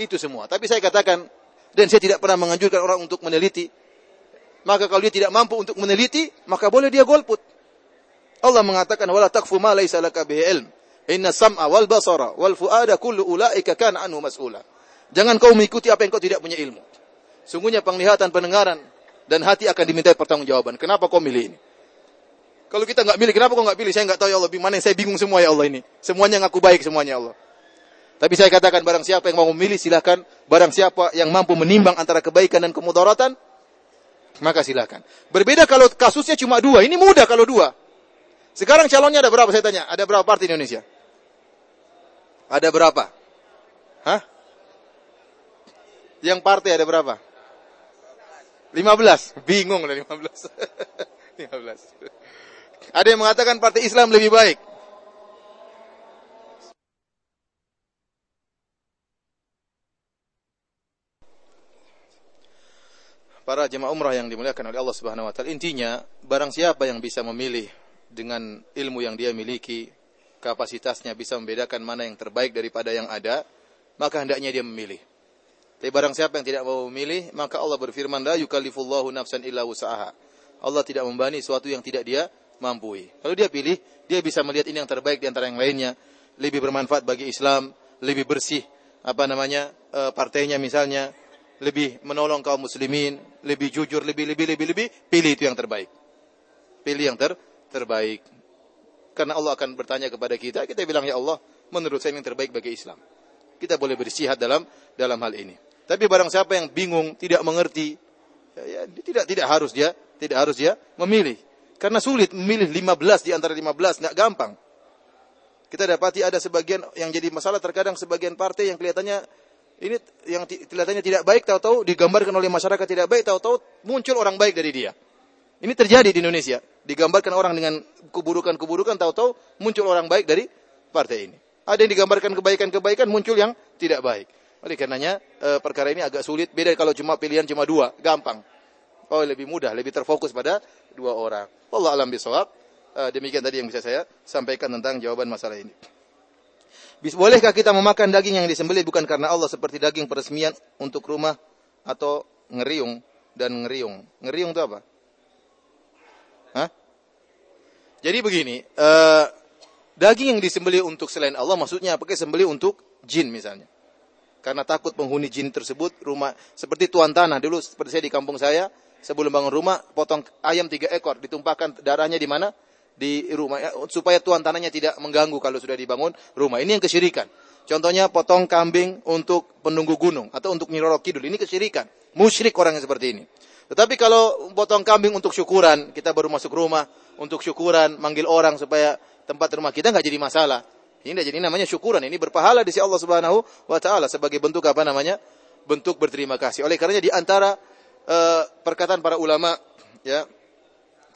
itu semua. Tapi saya katakan, dan saya tidak pernah menganjurkan orang untuk meneliti. Maka kalau dia tidak mampu untuk meneliti, maka boleh dia golput. Allah mengatakan, wala takfu ma laysa laka bihi ilm. Inna sam'a wal basara wal fuada kullu ulaika kana anhu mas'ula. Jangan kau mengikuti apa yang kau tidak punya ilmu. Sungguhnya penglihatan, pendengaran, dan hati akan diminta pertanggungjawaban. Kenapa kau milih ini? Kalau kita nggak milih, kenapa kau nggak pilih? Saya nggak tahu ya Allah. Mana saya bingung semua ya Allah ini. Semuanya ngaku baik semuanya ya Allah. Tapi saya katakan barang siapa yang mau memilih silahkan. Barang siapa yang mampu menimbang antara kebaikan dan kemudaratan, maka silahkan. Berbeda kalau kasusnya cuma dua. Ini mudah kalau dua. Sekarang calonnya ada berapa saya tanya? Ada berapa partai Indonesia? Ada berapa? Hah? Yang partai ada berapa? 15. Bingung lah 15. 15. Ada yang mengatakan partai Islam lebih baik. Para jemaah umrah yang dimuliakan oleh Allah Subhanahu wa taala, intinya barang siapa yang bisa memilih dengan ilmu yang dia miliki, kapasitasnya bisa membedakan mana yang terbaik daripada yang ada, maka hendaknya dia memilih. Tapi barang siapa yang tidak mau memilih, maka Allah berfirman, "La yukallifullahu nafsan illa wus'aha." Allah tidak membani sesuatu yang tidak dia mampu. Kalau dia pilih, dia bisa melihat ini yang terbaik di antara yang lainnya, lebih bermanfaat bagi Islam, lebih bersih, apa namanya, eh, partainya misalnya, lebih menolong kaum muslimin, lebih jujur, lebih lebih lebih lebih, pilih itu yang terbaik. Pilih yang ter terbaik. Karena Allah akan bertanya kepada kita, kita bilang ya Allah, menurut saya yang terbaik bagi Islam. Kita boleh bersihat dalam dalam hal ini. Tapi barang siapa yang bingung, tidak mengerti, ya, ya, tidak tidak harus dia, tidak harus dia memilih. Karena sulit memilih 15 di antara 15, nggak gampang. Kita dapati ada sebagian yang jadi masalah terkadang sebagian partai yang kelihatannya ini yang kelihatannya tidak baik tahu-tahu digambarkan oleh masyarakat tidak baik tahu-tahu muncul orang baik dari dia. Ini terjadi di Indonesia. Digambarkan orang dengan keburukan-keburukan tahu-tahu muncul orang baik dari partai ini. Ada yang digambarkan kebaikan-kebaikan muncul yang tidak baik. Oleh karenanya e, perkara ini agak sulit. Beda kalau cuma pilihan cuma dua, gampang. Oh lebih mudah, lebih terfokus pada dua orang. Allah alam bisawab. E, demikian tadi yang bisa saya sampaikan tentang jawaban masalah ini. Bolehkah kita memakan daging yang disembelih bukan karena Allah seperti daging peresmian untuk rumah atau ngeriung dan ngeriung. Ngeriung itu apa? Hah? Jadi begini, uh, daging yang disembelih untuk selain Allah maksudnya pakai sembelih untuk jin misalnya. Karena takut penghuni jin tersebut rumah seperti tuan tanah dulu seperti saya di kampung saya sebelum bangun rumah potong ayam tiga ekor ditumpahkan darahnya di mana di rumah ya, supaya tuan tanahnya tidak mengganggu kalau sudah dibangun rumah. Ini yang kesyirikan. Contohnya potong kambing untuk penunggu gunung atau untuk nyiroro kidul. Ini kesyirikan. Musyrik orang yang seperti ini. Tetapi kalau potong kambing untuk syukuran, kita baru masuk rumah untuk syukuran, manggil orang supaya tempat rumah kita nggak jadi masalah. Ini tidak jadi namanya syukuran. Ini berpahala di sisi Allah Subhanahu wa taala sebagai bentuk apa namanya? Bentuk berterima kasih. Oleh karenanya di antara uh, perkataan para ulama ya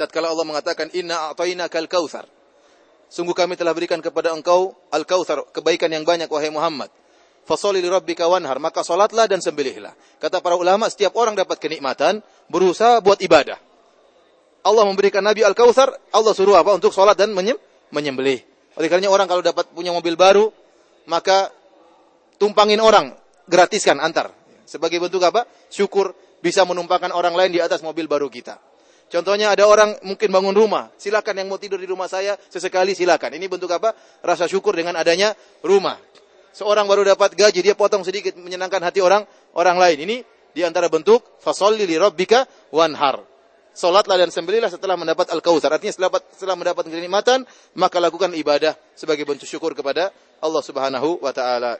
tatkala Allah mengatakan inna a'tainakal kautsar. Sungguh kami telah berikan kepada engkau al-kautsar, kebaikan yang banyak wahai Muhammad. Fasoli li rabbika wanhar, maka salatlah dan sembelihlah. Kata para ulama, setiap orang dapat kenikmatan, berusaha buat ibadah. Allah memberikan Nabi Al-Kautsar, Allah suruh apa? Untuk salat dan menyem, menyembelih. Oleh karena orang kalau dapat punya mobil baru, maka tumpangin orang, gratiskan antar. Sebagai bentuk apa? Syukur bisa menumpangkan orang lain di atas mobil baru kita. Contohnya ada orang mungkin bangun rumah, silakan yang mau tidur di rumah saya sesekali silakan. Ini bentuk apa? Rasa syukur dengan adanya rumah. Seorang baru dapat gaji, dia potong sedikit menyenangkan hati orang orang lain. Ini di antara bentuk fasolli li rabbika wanhar. Salatlah dan sembelihlah setelah mendapat al-kautsar. Artinya setelah, setelah mendapat kenikmatan, maka lakukan ibadah sebagai bentuk syukur kepada Allah Subhanahu wa taala.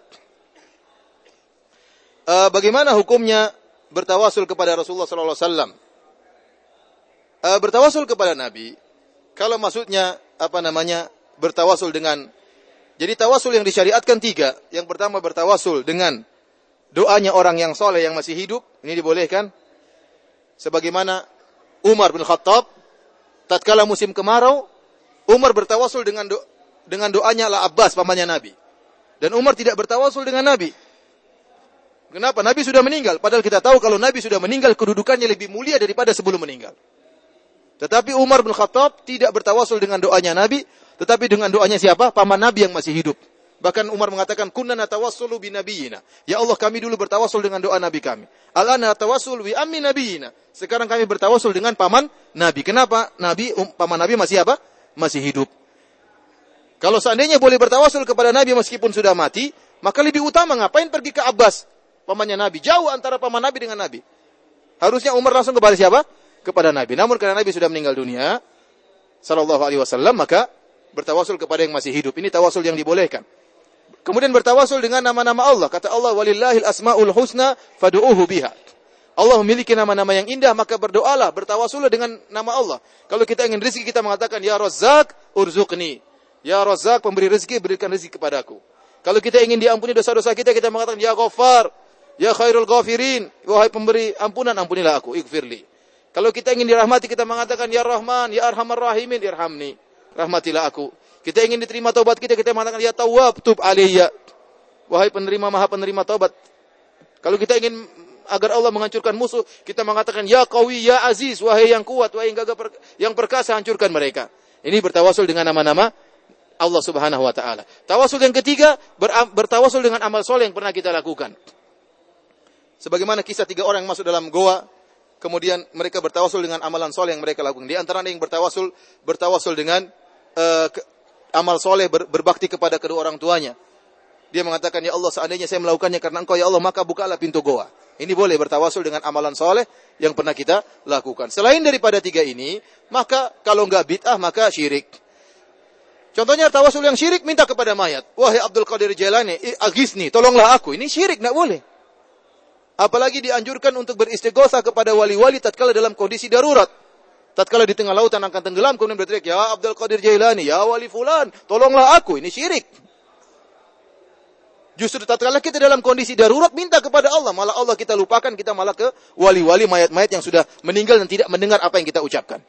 Uh, bagaimana hukumnya bertawasul kepada Rasulullah sallallahu alaihi? Uh, bertawasul kepada Nabi, kalau maksudnya apa namanya bertawasul dengan jadi tawasul yang disyariatkan tiga. Yang pertama bertawasul dengan doanya orang yang soleh yang masih hidup, ini dibolehkan. Sebagaimana Umar bin Khattab, tatkala musim kemarau, Umar bertawasul dengan do, dengan doanya La Abbas pamannya Nabi. Dan Umar tidak bertawasul dengan Nabi. Kenapa? Nabi sudah meninggal. Padahal kita tahu kalau Nabi sudah meninggal, kedudukannya lebih mulia daripada sebelum meninggal. Tetapi Umar bin Khattab tidak bertawasul dengan doanya Nabi, tetapi dengan doanya siapa? Paman Nabi yang masih hidup. Bahkan Umar mengatakan, "Kunna natawassulu bi nabiyina." Ya Allah, kami dulu bertawasul dengan doa Nabi kami. Alana natawassul bi ammi nabiyina. Sekarang kami bertawasul dengan paman Nabi. Kenapa? Nabi um, paman Nabi masih apa? Masih hidup. Kalau seandainya boleh bertawasul kepada Nabi meskipun sudah mati, maka lebih utama ngapain pergi ke Abbas, pamannya Nabi? Jauh antara paman Nabi dengan Nabi. Harusnya Umar langsung kepada siapa? Kepada Nabi. Namun karena Nabi sudah meninggal dunia, sallallahu alaihi wasallam, maka bertawasul kepada yang masih hidup. Ini tawasul yang dibolehkan. Kemudian bertawasul dengan nama-nama Allah. Kata Allah, walillahil asma'ul husna fadu'uhu biha. Allah memiliki nama-nama yang indah, maka berdoalah, bertawasul dengan nama Allah. Kalau kita ingin rezeki, kita mengatakan, Ya Razak, urzuqni. Ya Razak, pemberi rezeki, berikan rezeki kepadaku. Kalau kita ingin diampuni dosa-dosa kita, kita mengatakan, Ya Ghaffar, Ya Khairul Ghafirin. Wahai pemberi ampunan, ampunilah aku, ikfirli. Kalau kita ingin dirahmati, kita mengatakan, Ya Rahman, Ya Arhamar Rahimin, irhamni. Rahmatilah aku. Kita ingin diterima taubat kita, kita mengatakan, Ya Tawab, tub aliyya. Wahai penerima, maha penerima taubat. Kalau kita ingin agar Allah menghancurkan musuh, kita mengatakan, Ya Qawi, Ya Aziz, wahai yang kuat, wahai yang gagah, yang perkasa, hancurkan mereka. Ini bertawasul dengan nama-nama Allah Subhanahu wa taala. Tawasul yang ketiga bertawasul dengan amal soleh yang pernah kita lakukan. Sebagaimana kisah tiga orang yang masuk dalam goa kemudian mereka bertawasul dengan amalan soleh yang mereka lakukan. Di antara yang bertawasul bertawasul dengan uh, ke, amal soleh ber, berbakti kepada kedua orang tuanya. Dia mengatakan, Ya Allah, seandainya saya melakukannya karena engkau, Ya Allah, maka bukalah pintu goa. Ini boleh bertawasul dengan amalan soleh yang pernah kita lakukan. Selain daripada tiga ini, maka kalau enggak bid'ah, maka syirik. Contohnya tawasul yang syirik, minta kepada mayat. Wahai Abdul Qadir Jailani, agisni, tolonglah aku. Ini syirik, enggak boleh. Apalagi dianjurkan untuk beristighosa kepada wali-wali tatkala dalam kondisi darurat. Tatkala di tengah lautan akan tenggelam kemudian berteriak, "Ya Abdul Qadir Jailani, ya wali fulan, tolonglah aku." Ini syirik. Justru tatkala kita dalam kondisi darurat minta kepada Allah, malah Allah kita lupakan, kita malah ke wali-wali mayat-mayat yang sudah meninggal dan tidak mendengar apa yang kita ucapkan.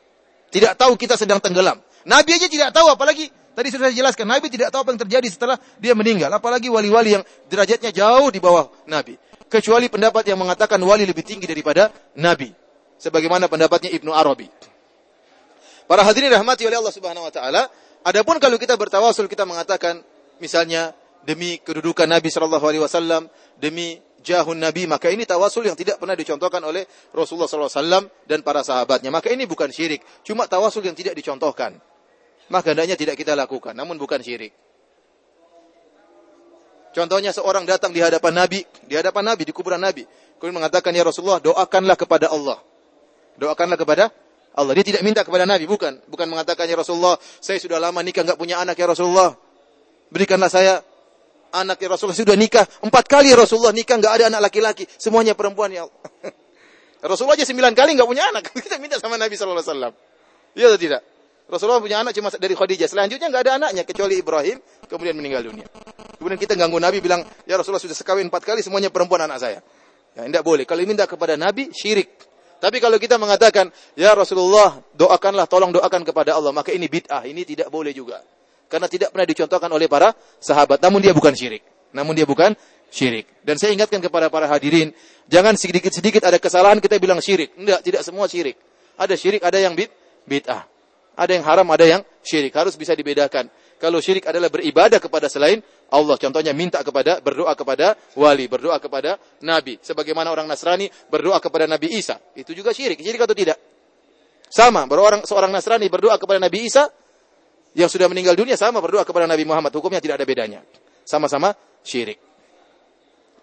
Tidak tahu kita sedang tenggelam. Nabi aja tidak tahu apalagi tadi sudah saya jelaskan, Nabi tidak tahu apa yang terjadi setelah dia meninggal, apalagi wali-wali yang derajatnya jauh di bawah Nabi kecuali pendapat yang mengatakan wali lebih tinggi daripada nabi. Sebagaimana pendapatnya Ibnu Arabi. Para hadirin rahmati oleh Allah Subhanahu wa taala adapun kalau kita bertawasul kita mengatakan misalnya demi kedudukan Nabi sallallahu alaihi wasallam demi jahun Nabi maka ini tawasul yang tidak pernah dicontohkan oleh Rasulullah sallallahu alaihi wasallam dan para sahabatnya. Maka ini bukan syirik cuma tawasul yang tidak dicontohkan. Maka hendaknya tidak kita lakukan namun bukan syirik Contohnya seorang datang di hadapan Nabi, di hadapan Nabi, di kuburan Nabi. Kemudian mengatakan, Ya Rasulullah, doakanlah kepada Allah. Doakanlah kepada Allah. Dia tidak minta kepada Nabi, bukan. Bukan mengatakan, Ya Rasulullah, saya sudah lama nikah, nggak punya anak, Ya Rasulullah. Berikanlah saya anak, Ya Rasulullah. Sudah nikah. Empat kali Ya Rasulullah nikah, nggak ada anak laki-laki. Semuanya perempuan, Ya Allah. Rasulullah aja sembilan kali nggak punya anak. Kita minta sama Nabi Sallallahu Alaihi Wasallam. Iya atau tidak? Rasulullah punya anak cuma dari Khadijah. Selanjutnya nggak ada anaknya kecuali Ibrahim, kemudian meninggal dunia. Kemudian kita ganggu Nabi bilang, ya Rasulullah sudah sekawin empat kali semuanya perempuan anak saya. Ya tidak boleh. Kalau minta kepada Nabi syirik. Tapi kalau kita mengatakan, ya Rasulullah doakanlah, tolong doakan kepada Allah, maka ini bid'ah. Ini tidak boleh juga. Karena tidak pernah dicontohkan oleh para sahabat. Namun dia bukan syirik. Namun dia bukan syirik. Dan saya ingatkan kepada para hadirin, jangan sedikit-sedikit ada kesalahan kita bilang syirik. Tidak, tidak semua syirik. Ada syirik, ada yang bid, bid'ah. Ada yang haram, ada yang syirik. Harus bisa dibedakan. Kalau syirik adalah beribadah kepada selain Allah. Contohnya minta kepada, berdoa kepada wali, berdoa kepada nabi. Sebagaimana orang Nasrani berdoa kepada Nabi Isa. Itu juga syirik. Syirik atau tidak? Sama. Berorang, seorang Nasrani berdoa kepada Nabi Isa. Yang sudah meninggal dunia sama berdoa kepada Nabi Muhammad. Hukumnya tidak ada bedanya. Sama-sama syirik.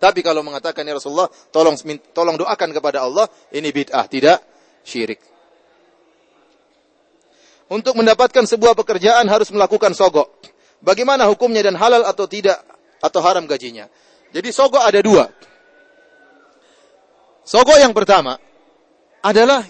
Tapi kalau mengatakan ya Rasulullah, tolong tolong doakan kepada Allah, ini bid'ah, tidak syirik. Untuk mendapatkan sebuah pekerjaan harus melakukan sogok. Bagaimana hukumnya dan halal atau tidak atau haram gajinya. Jadi sogok ada dua. Sogok yang pertama adalah